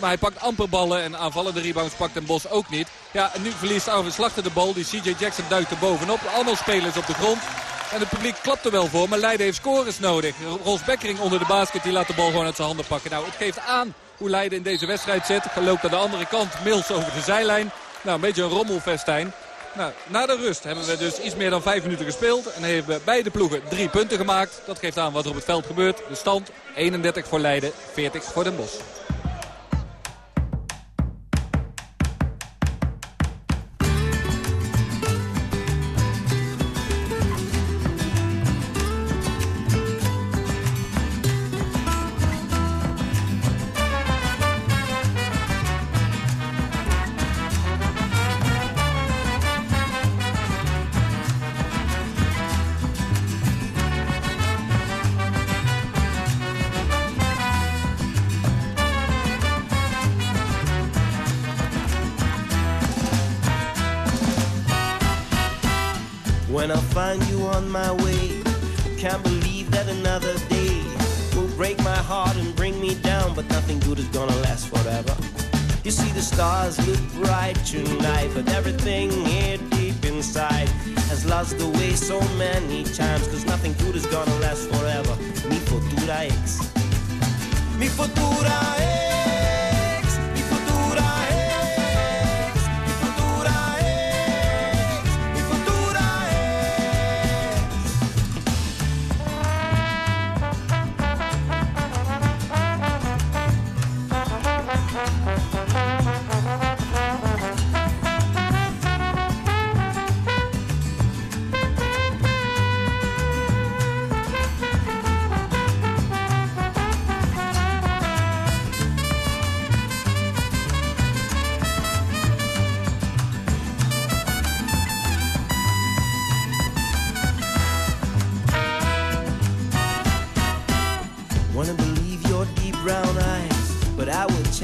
Maar hij pakt amper ballen en aanvallende rebounds pakt Den Bos ook niet. Ja, en nu verliest Arvid Slachter de bal. Die CJ Jackson duikt er bovenop. Allemaal spelers op de grond. En het publiek klapt er wel voor, maar Leiden heeft scores nodig. Ros Bekkering onder de basket, die laat de bal gewoon uit zijn handen pakken. Nou, het geeft aan hoe Leiden in deze wedstrijd zit. Loopt aan de andere kant, Mills over de zijlijn. Nou, een beetje een rommelfestijn. Nou, na de rust hebben we dus iets meer dan vijf minuten gespeeld. En hebben beide ploegen drie punten gemaakt. Dat geeft aan wat er op het veld gebeurt. De stand 31 voor Leiden, 40 voor Den Bosch.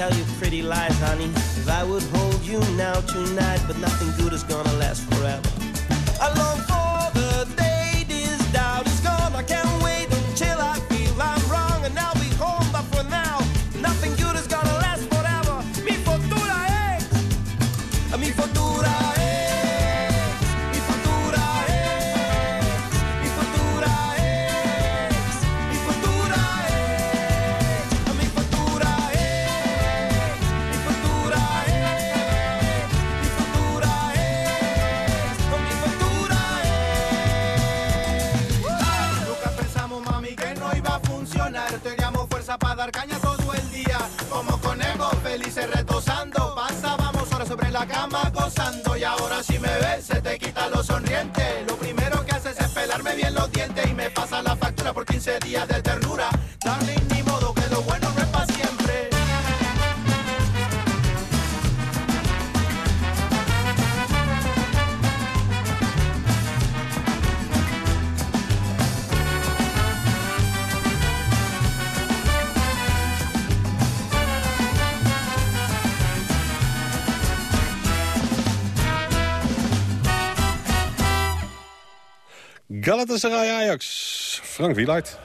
Tell you pretty lies, honey. If I would hold you now tonight, but nothing good is gonna last forever. I long la cama gozando. Y ahora si me ves, se te quita lo sonriente. Lo primero que haces es pelarme bien los dientes. Y me pasa la factura por 15 días de Galatasaray Ajax. Frank Wielaert.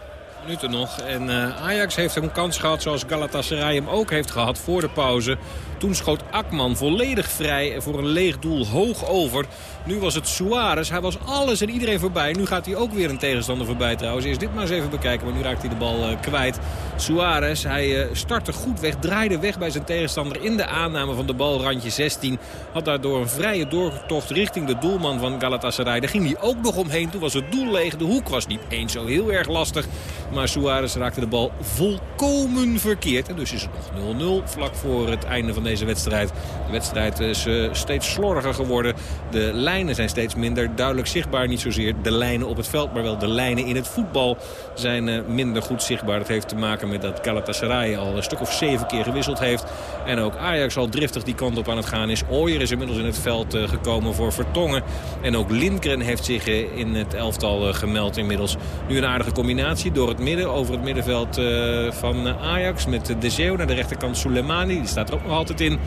Minuten nog. En uh, Ajax heeft een kans gehad zoals Galatasaray hem ook heeft gehad voor de pauze Toen schoot Akman volledig vrij voor een leeg doel hoog over. Nu was het Suarez. Hij was alles en iedereen voorbij. Nu gaat hij ook weer een tegenstander voorbij trouwens. Eerst dit maar eens even bekijken, maar nu raakt hij de bal uh, kwijt. Suarez, hij uh, startte goed weg, draaide weg bij zijn tegenstander in de aanname van de bal. Randje 16. Had daardoor een vrije doortocht richting de doelman van Galatasaray. Daar ging hij ook nog omheen. Toen was het doel leeg. De hoek was niet eens zo heel erg lastig. Maar Suarez raakte de bal volkomen verkeerd. En dus is het nog 0-0 vlak voor het einde van deze wedstrijd. De wedstrijd is uh, steeds slordiger geworden. De lijnen zijn steeds minder duidelijk zichtbaar. Niet zozeer de lijnen op het veld, maar wel de lijnen in het voetbal zijn uh, minder goed zichtbaar. Dat heeft te maken met dat Galatasaray al een stuk of zeven keer gewisseld heeft. En ook Ajax al driftig die kant op aan het gaan is. Ooyer is inmiddels in het veld uh, gekomen voor Vertongen. En ook Lindgren heeft zich in het elftal gemeld inmiddels. Nu een aardige combinatie door het midden, over het middenveld van Ajax. Met De Zeeuw naar de rechterkant Soleimani. Die staat er ook nog altijd in.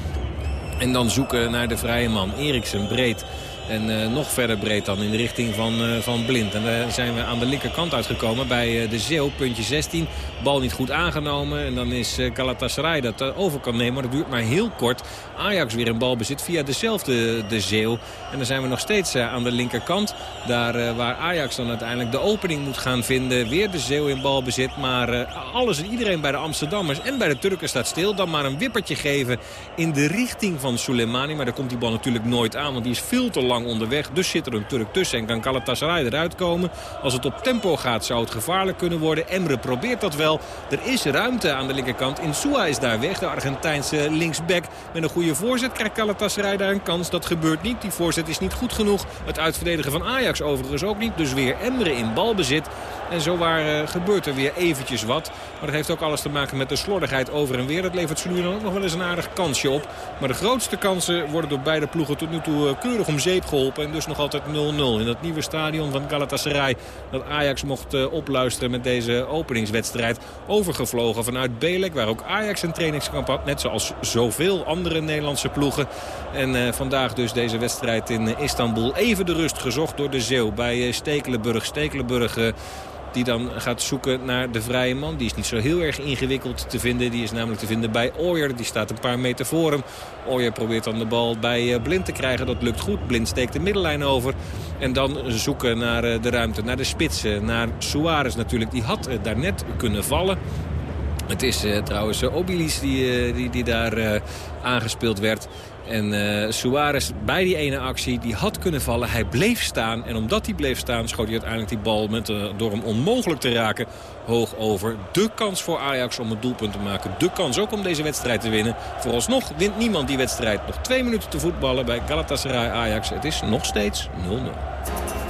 En dan zoeken naar de vrije man. Eriksen breed. En uh, nog verder breed dan in de richting van, uh, van Blind. En daar zijn we aan de linkerkant uitgekomen bij uh, de Zeeuw, puntje 16. Bal niet goed aangenomen. En dan is Galatasaray dat over kan nemen. Maar dat duurt maar heel kort. Ajax weer een balbezit via dezelfde de Zeeuw. En dan zijn we nog steeds aan de linkerkant. Daar waar Ajax dan uiteindelijk de opening moet gaan vinden. Weer de Zeeuw in balbezit. Maar alles en iedereen bij de Amsterdammers en bij de Turken staat stil. Dan maar een wippertje geven in de richting van Soleimani. Maar daar komt die bal natuurlijk nooit aan. Want die is veel te lang onderweg. Dus zit er een Turk tussen en kan Galatasaray eruit komen. Als het op tempo gaat zou het gevaarlijk kunnen worden. Emre probeert dat wel. Er is ruimte aan de linkerkant. Insua is daar weg. De Argentijnse linksback met een goede voorzet. Krijgt Galatasaray daar een kans. Dat gebeurt niet. Die voorzet is niet goed genoeg. Het uitverdedigen van Ajax overigens ook niet. Dus weer Emre in balbezit. En zo waar, uh, gebeurt er weer eventjes wat. Maar dat heeft ook alles te maken met de slordigheid over en weer. Dat levert ze dan ook nog wel eens een aardig kansje op. Maar de grootste kansen worden door beide ploegen tot nu toe uh, keurig om zeep En dus nog altijd 0-0 in dat nieuwe stadion van Galatasaray. Dat Ajax mocht uh, opluisteren met deze openingswedstrijd. Overgevlogen vanuit Belek, waar ook Ajax een trainingskamp had. Net zoals zoveel andere Nederlandse ploegen. En vandaag dus deze wedstrijd in Istanbul. Even de rust gezocht door de Zeeuw bij Stekelenburg. Stekelenburg die dan gaat zoeken naar de vrije man. Die is niet zo heel erg ingewikkeld te vinden. Die is namelijk te vinden bij Ooyer. Die staat een paar meter voor hem. Ooyer probeert dan de bal bij Blind te krijgen. Dat lukt goed. Blind steekt de middenlijn over. En dan zoeken naar de ruimte, naar de spitsen. Naar Suarez natuurlijk. Die had daarnet kunnen vallen. Het is trouwens uh, Obilis die, die, die daar aangespeeld werd. En uh, Suarez bij die ene actie, die had kunnen vallen. Hij bleef staan. En omdat hij bleef staan, schoot hij uiteindelijk die bal met, uh, door hem onmogelijk te raken hoog over. De kans voor Ajax om het doelpunt te maken. De kans ook om deze wedstrijd te winnen. Vooralsnog wint niemand die wedstrijd. Nog twee minuten te voetballen bij Galatasaray Ajax. Het is nog steeds 0-0.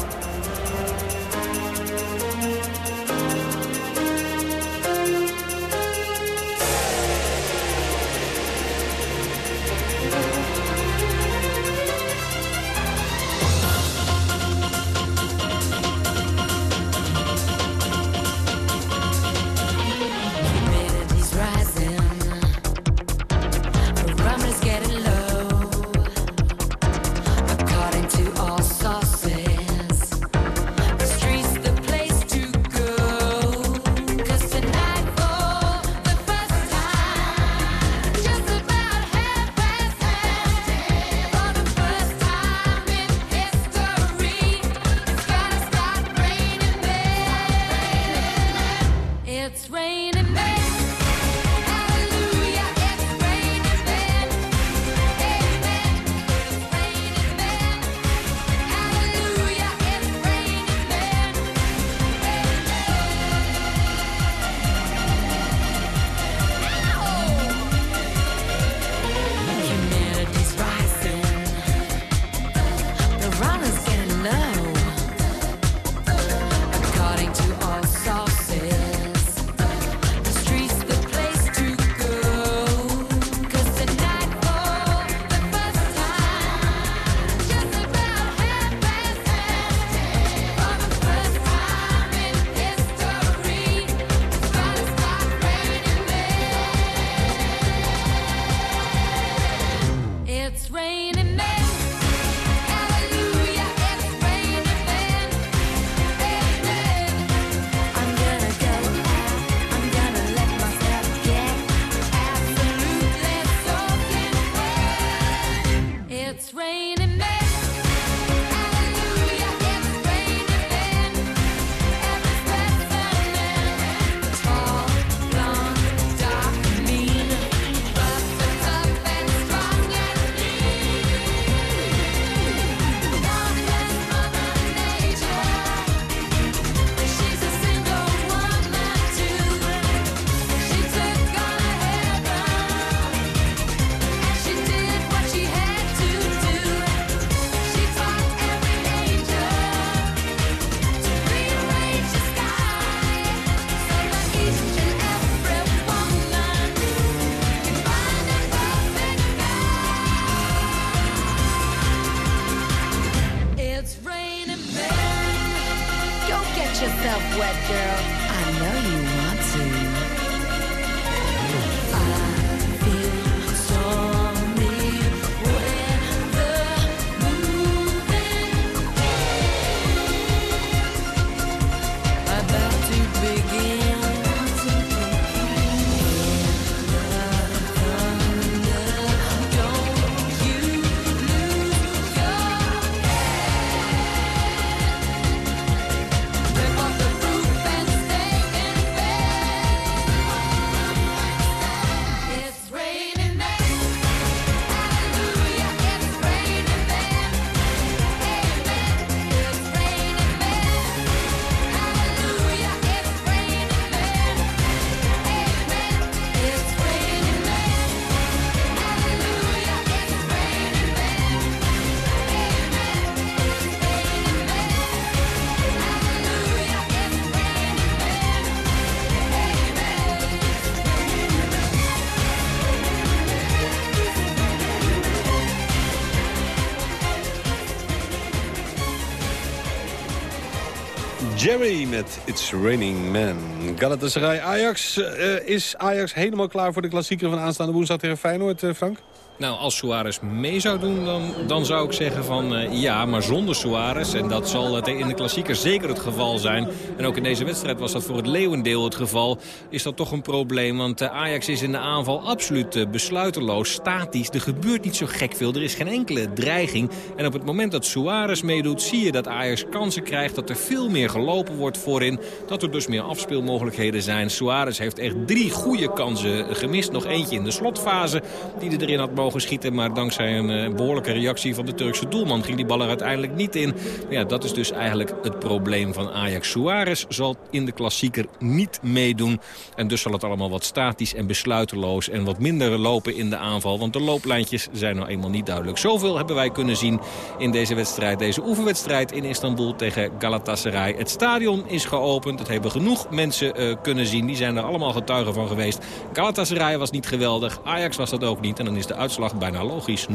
Jerry met It's Raining Man. Galatasaray Ajax. eh, is Ajax helemaal klaar voor de klassieker van aanstaande woensdag tegen Feyenoord, eh, Frank? Nou, als Suarez mee zou doen, dan, dan zou ik zeggen van eh, ja, maar zonder Suarez. En dat zal in de klassieker zeker het geval zijn. En ook in deze wedstrijd was dat voor het leeuwendeel het geval. Is dat toch een probleem, want eh, Ajax is in de aanval absoluut eh, besluiteloos, statisch. Er gebeurt niet zo gek veel, er is geen enkele dreiging. En op het moment dat Suarez meedoet, zie je dat Ajax kansen krijgt. Dat er veel meer gelopen wordt voorin. Dat er dus meer afspeelmogelijkheden zijn. Suarez heeft echt drie goede kansen gemist. Nog eentje in de slotfase die er erin had mogen schieten. Maar dankzij een eh, behoorlijke reactie van de Turkse doelman ging die bal er uiteindelijk niet in. Ja, dat is dus eigenlijk het probleem van Ajax. Suarez zal in de klassieker niet meedoen. En dus zal het allemaal wat statisch en besluiteloos en wat minder lopen in de aanval. Want de looplijntjes zijn nou eenmaal niet duidelijk. Zoveel hebben wij kunnen zien in deze wedstrijd. Deze oefenwedstrijd in Istanbul tegen Galatasaray. Het stadion is geopend. Het hebben genoeg mensen eh, kunnen zien. Die zijn er allemaal getuigen van geweest. Galatasaray was niet geweldig. Ajax was dat ook niet. En dan is de uitslag bijna logisch 0-0.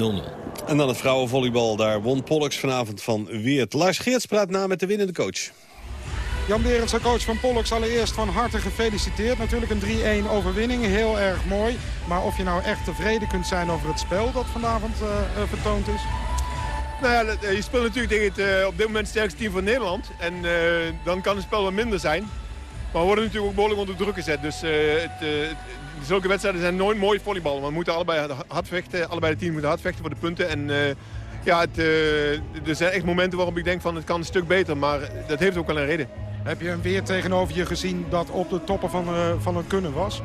En dan het vrouwenvolleybal. Daar won Pollux vanavond van Weert. Lars Geerts praat na met de winnende coach. Jan Berends, coach van Pollux, allereerst van harte gefeliciteerd. Natuurlijk een 3-1 overwinning, heel erg mooi. Maar of je nou echt tevreden kunt zijn over het spel dat vanavond uh, uh, vertoond is? Nou ja, je speelt natuurlijk tegen het uh, op dit moment sterkste team van Nederland. En dan kan het spel wat minder zijn. Maar we worden natuurlijk ook behoorlijk onder druk gezet. Dus het, het, zulke wedstrijden zijn nooit mooi volleybal. We moeten allebei hard vechten. Allebei de teams moeten hard vechten voor de punten. En ja, het, er zijn echt momenten waarop ik denk van het kan een stuk beter. Maar dat heeft ook wel een reden. Heb je een weer tegenover je gezien dat op de toppen van, uh, van het kunnen was?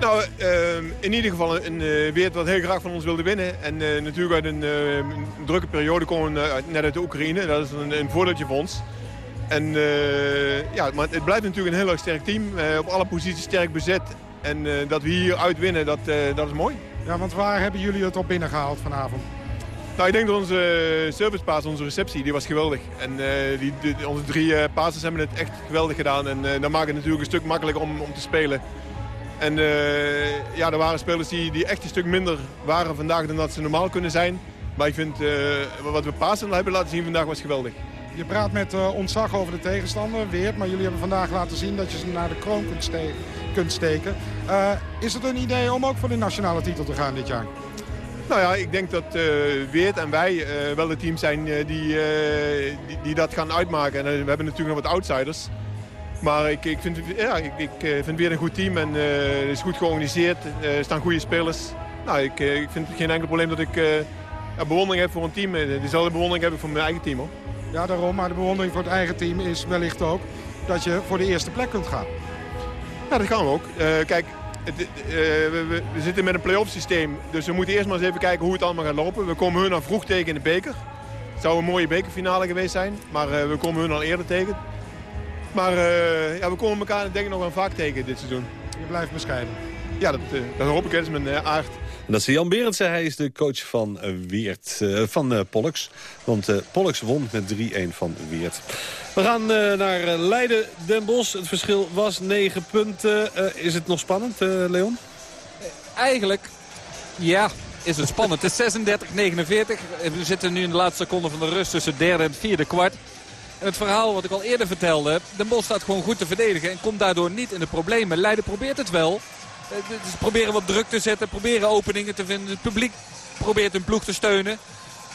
Nou, uh, in ieder geval een uh, weer dat heel graag van ons wilde winnen. En uh, natuurlijk uit een, een, drukke periode komen we net uit de Oekraïne. Dat is een, een voordeeltje voor ons. En ja, maar het blijft natuurlijk een heel erg sterk team. op alle posities sterk bezet. En dat we hier uitwinnen, dat, dat is mooi. Ja, want waar hebben jullie het op binnengehaald vanavond? Nou, ik denk dat onze servicepaas, onze receptie, die was geweldig. En uh, die, die, onze drie uh, passes hebben het echt geweldig gedaan. En uh, dat maakt het natuurlijk een stuk makkelijker om, om te spelen. En ja, er waren spelers die, die echt een stuk minder waren vandaag dan dat ze normaal kunnen zijn. Maar ik vind wat we passen hebben laten zien vandaag was geweldig. Je praat met ontzag over de tegenstander, Weert. Maar jullie hebben vandaag laten zien dat je ze naar de kroon kunt, ste kunt steken. is het een idee om ook voor de nationale titel te gaan dit jaar? Nou ja, ik denk dat uh, Weert en wij uh, wel de teams zijn uh, die, die, die, dat gaan uitmaken. En we hebben natuurlijk nog wat outsiders. Maar ik, ik, vind, ja, ik, ik vind Weert een goed team en het is goed georganiseerd. Er staan goede spelers. Nou, ik, ik vind het geen enkel probleem dat ik bewondering heb voor een team. eh, Dezelfde bewondering heb ik voor mijn eigen team. Hoor. Ja, daarom. Maar de bewondering voor het eigen team is wellicht ook dat je voor de eerste plek kunt gaan. Ja, dat we ook. Eh, kijk, het, eh, we, zitten met een play-off systeem. Dus we moeten eerst maar eens even kijken hoe het allemaal gaat lopen. We komen hun al vroeg tegen in de beker. Het zou een mooie bekerfinale geweest zijn. Maar eh, we komen hun al eerder tegen. Maar ja, we komen elkaar denk ik nog wel vaak tegen dit seizoen. Je blijft bescheiden. Ja, dat, dat hoop ik. Dat is mijn aard. Dat is Jan Berendsen. Hij is de coach van eh, Weert, eh, van eh, Pollux. Want Pollux won met 3-1 van Weert. We gaan naar Leiden, Den Bosch. Het verschil was 9 punten. Is het nog spannend, Leon? Eigenlijk, ja, is het spannend. Het is 36-49. We zitten nu in de laatste seconde van de rust tussen derde en vierde kwart. En het verhaal wat ik al eerder vertelde. Den Bosch staat gewoon goed te verdedigen en komt daardoor niet in de problemen. Leiden probeert het wel. Eh, Ze proberen wat druk te zetten, proberen openingen te vinden. Het publiek probeert hun ploeg te steunen.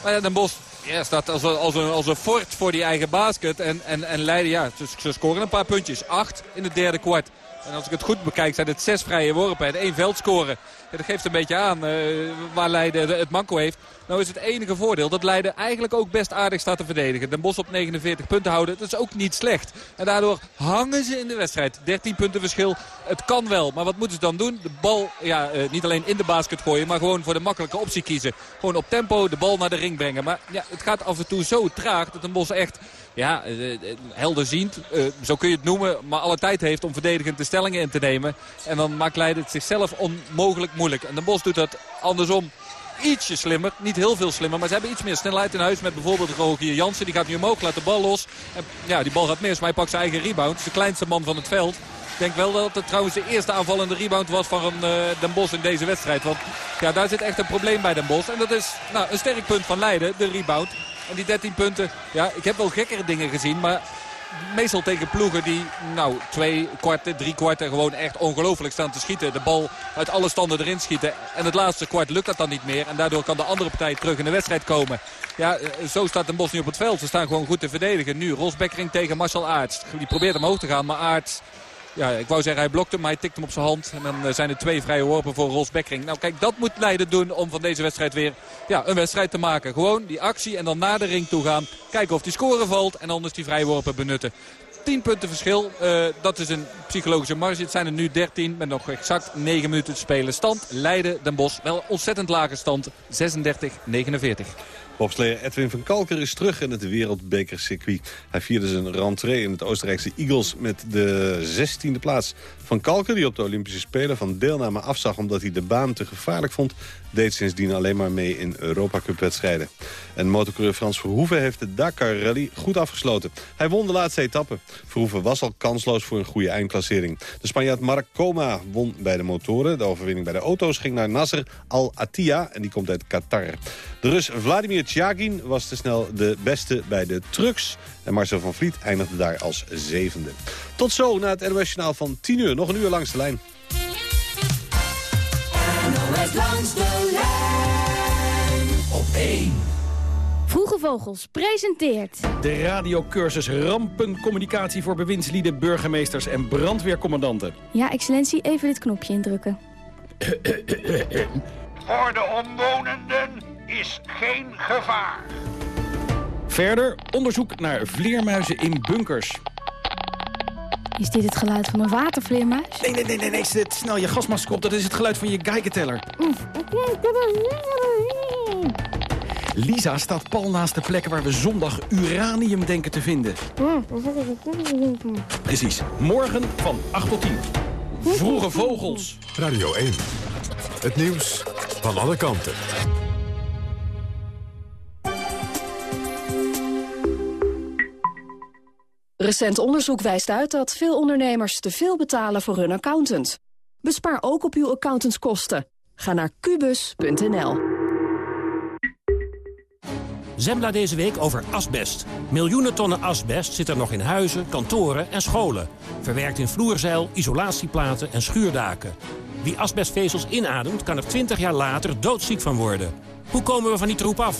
Maar ja, Den Bosch ja, staat als een, als, een, als een fort voor die eigen basket. En, en, en Leiden, ja, ze, ze scoren een paar puntjes. Acht in het derde kwart. En als ik het goed bekijk zijn het zes vrije worpen en één veldscoren. Dat geeft een beetje aan eh, waar Leiden de- het manco heeft. Nou is het enige voordeel dat Leiden eigenlijk ook best aardig staat te verdedigen. Den Bosch op 49 punten houden, dat is ook niet slecht. En daardoor hangen ze in de wedstrijd. 13 punten verschil, het kan wel. Maar wat moeten ze dan doen? De bal ja, eh, niet alleen in de basket gooien, maar gewoon voor de makkelijke optie kiezen. Gewoon op tempo de bal naar de ring brengen. Maar ja, het gaat af en toe zo traag dat Den Bosch echt ja, eh, helderziend, zo kun je het noemen, maar alle tijd heeft om verdedigend de stellingen in te nemen. En dan maakt Leiden het zichzelf onmogelijk moeilijk. En Den Bosch doet dat andersom ietsje slimmer. Niet heel veel slimmer, maar ze hebben iets meer snelheid in huis met bijvoorbeeld Rogier Jansen. Die gaat nu omhoog, laat de bal los. En ja, die bal gaat mis, maar hij pakt zijn eigen rebound. De kleinste man van het veld. Ik denk wel dat het trouwens de eerste aanvallende rebound was van eh, Den Bosch in deze wedstrijd. Want ja, daar zit echt een probleem bij Den Bosch. En dat is nou, een sterk punt van Leiden, de rebound. En die 13 punten, ja, ik heb wel gekkere dingen gezien, maar meestal tegen ploegen die nou twee kwarten, drie kwarten gewoon echt ongelooflijk staan te schieten. De bal uit alle standen erin schieten. En het laatste kwart lukt dat dan niet meer. En daardoor kan de andere partij terug in de wedstrijd komen. Ja, eh, zo staat Den Bos nu op het veld. Ze staan gewoon goed te verdedigen. Nu Ros Bekkering tegen Marcel Aarts. Die probeert omhoog te gaan, maar Aarts... Ja, ik wou zeggen hij blokt hem, maar hij tikt hem op zijn hand. En dan eh, zijn er twee vrije worpen voor Ros Bekkering. Nou kijk, dat moet Leiden doen om van deze wedstrijd weer ja, een wedstrijd te maken. Gewoon die actie en dan naar de ring toe gaan. Kijken of die score valt en anders die vrije worpen benutten. 10 punten verschil. Eh, dat is een psychologische marge. Het zijn er nu 13 met nog exact 9 minuten te spelen. Stand Leiden Den Bosch. Wel ontzettend lage stand. 36-49. Bobsleer Edwin van Kalker is terug in het wereldbekercircuit. Hij vierde zijn rentree in het Oostenrijkse Eagles met de 16e plaats. Van Kalker, die op de Olympische Spelen van deelname afzag... omdat hij de baan te gevaarlijk vond... deed sindsdien alleen maar mee in Europa Cup wedstrijden. En motorcoureur Frans Verhoeven heeft de Dakar Rally goed afgesloten. Hij won de laatste etappe. Verhoeven was al kansloos voor een goede eindklassering. De Spanjaard Marc Coma won bij de motoren. De overwinning bij de auto's ging naar Nasser Al-Attiyah en die komt uit Qatar. De Rus Vladimir Tjagin was te snel de beste bij de trucks. En Marcel van Vliet eindigde daar als zevende. Tot zo na het NOS van 10 uur. Nog een uur langs de lijn. NOS langs de lijn op 1. Vroege Vogels presenteert... De radiocursus Rampencommunicatie voor bewindslieden, burgemeesters en brandweercommandanten. Ja, excellentie, even dit knopje indrukken. Voor de omwonenden is geen gevaar. Verder onderzoek naar vleermuizen in bunkers. Is dit het geluid van een watervleermuis? Nee, nee, nee, nee, nee, zet snel je gasmasker op. Dat is het geluid van je geigenteller. Lisa staat pal naast de plek waar we zondag uranium denken te vinden. Precies, morgen van 8 tot 10. Vroege vogels. Radio 1. Het nieuws van alle kanten. Recent onderzoek wijst uit dat veel ondernemers te veel betalen voor hun accountant. Bespaar ook op uw accountantskosten. Ga naar kubus.nl. Zembla deze week over asbest. Miljoenen tonnen asbest zitten nog in huizen, kantoren en scholen. Verwerkt in vloerzeil, isolatieplaten en schuurdaken. Wie asbestvezels inademt, kan er 20 jaar later doodziek van worden. Hoe komen we van die troep af?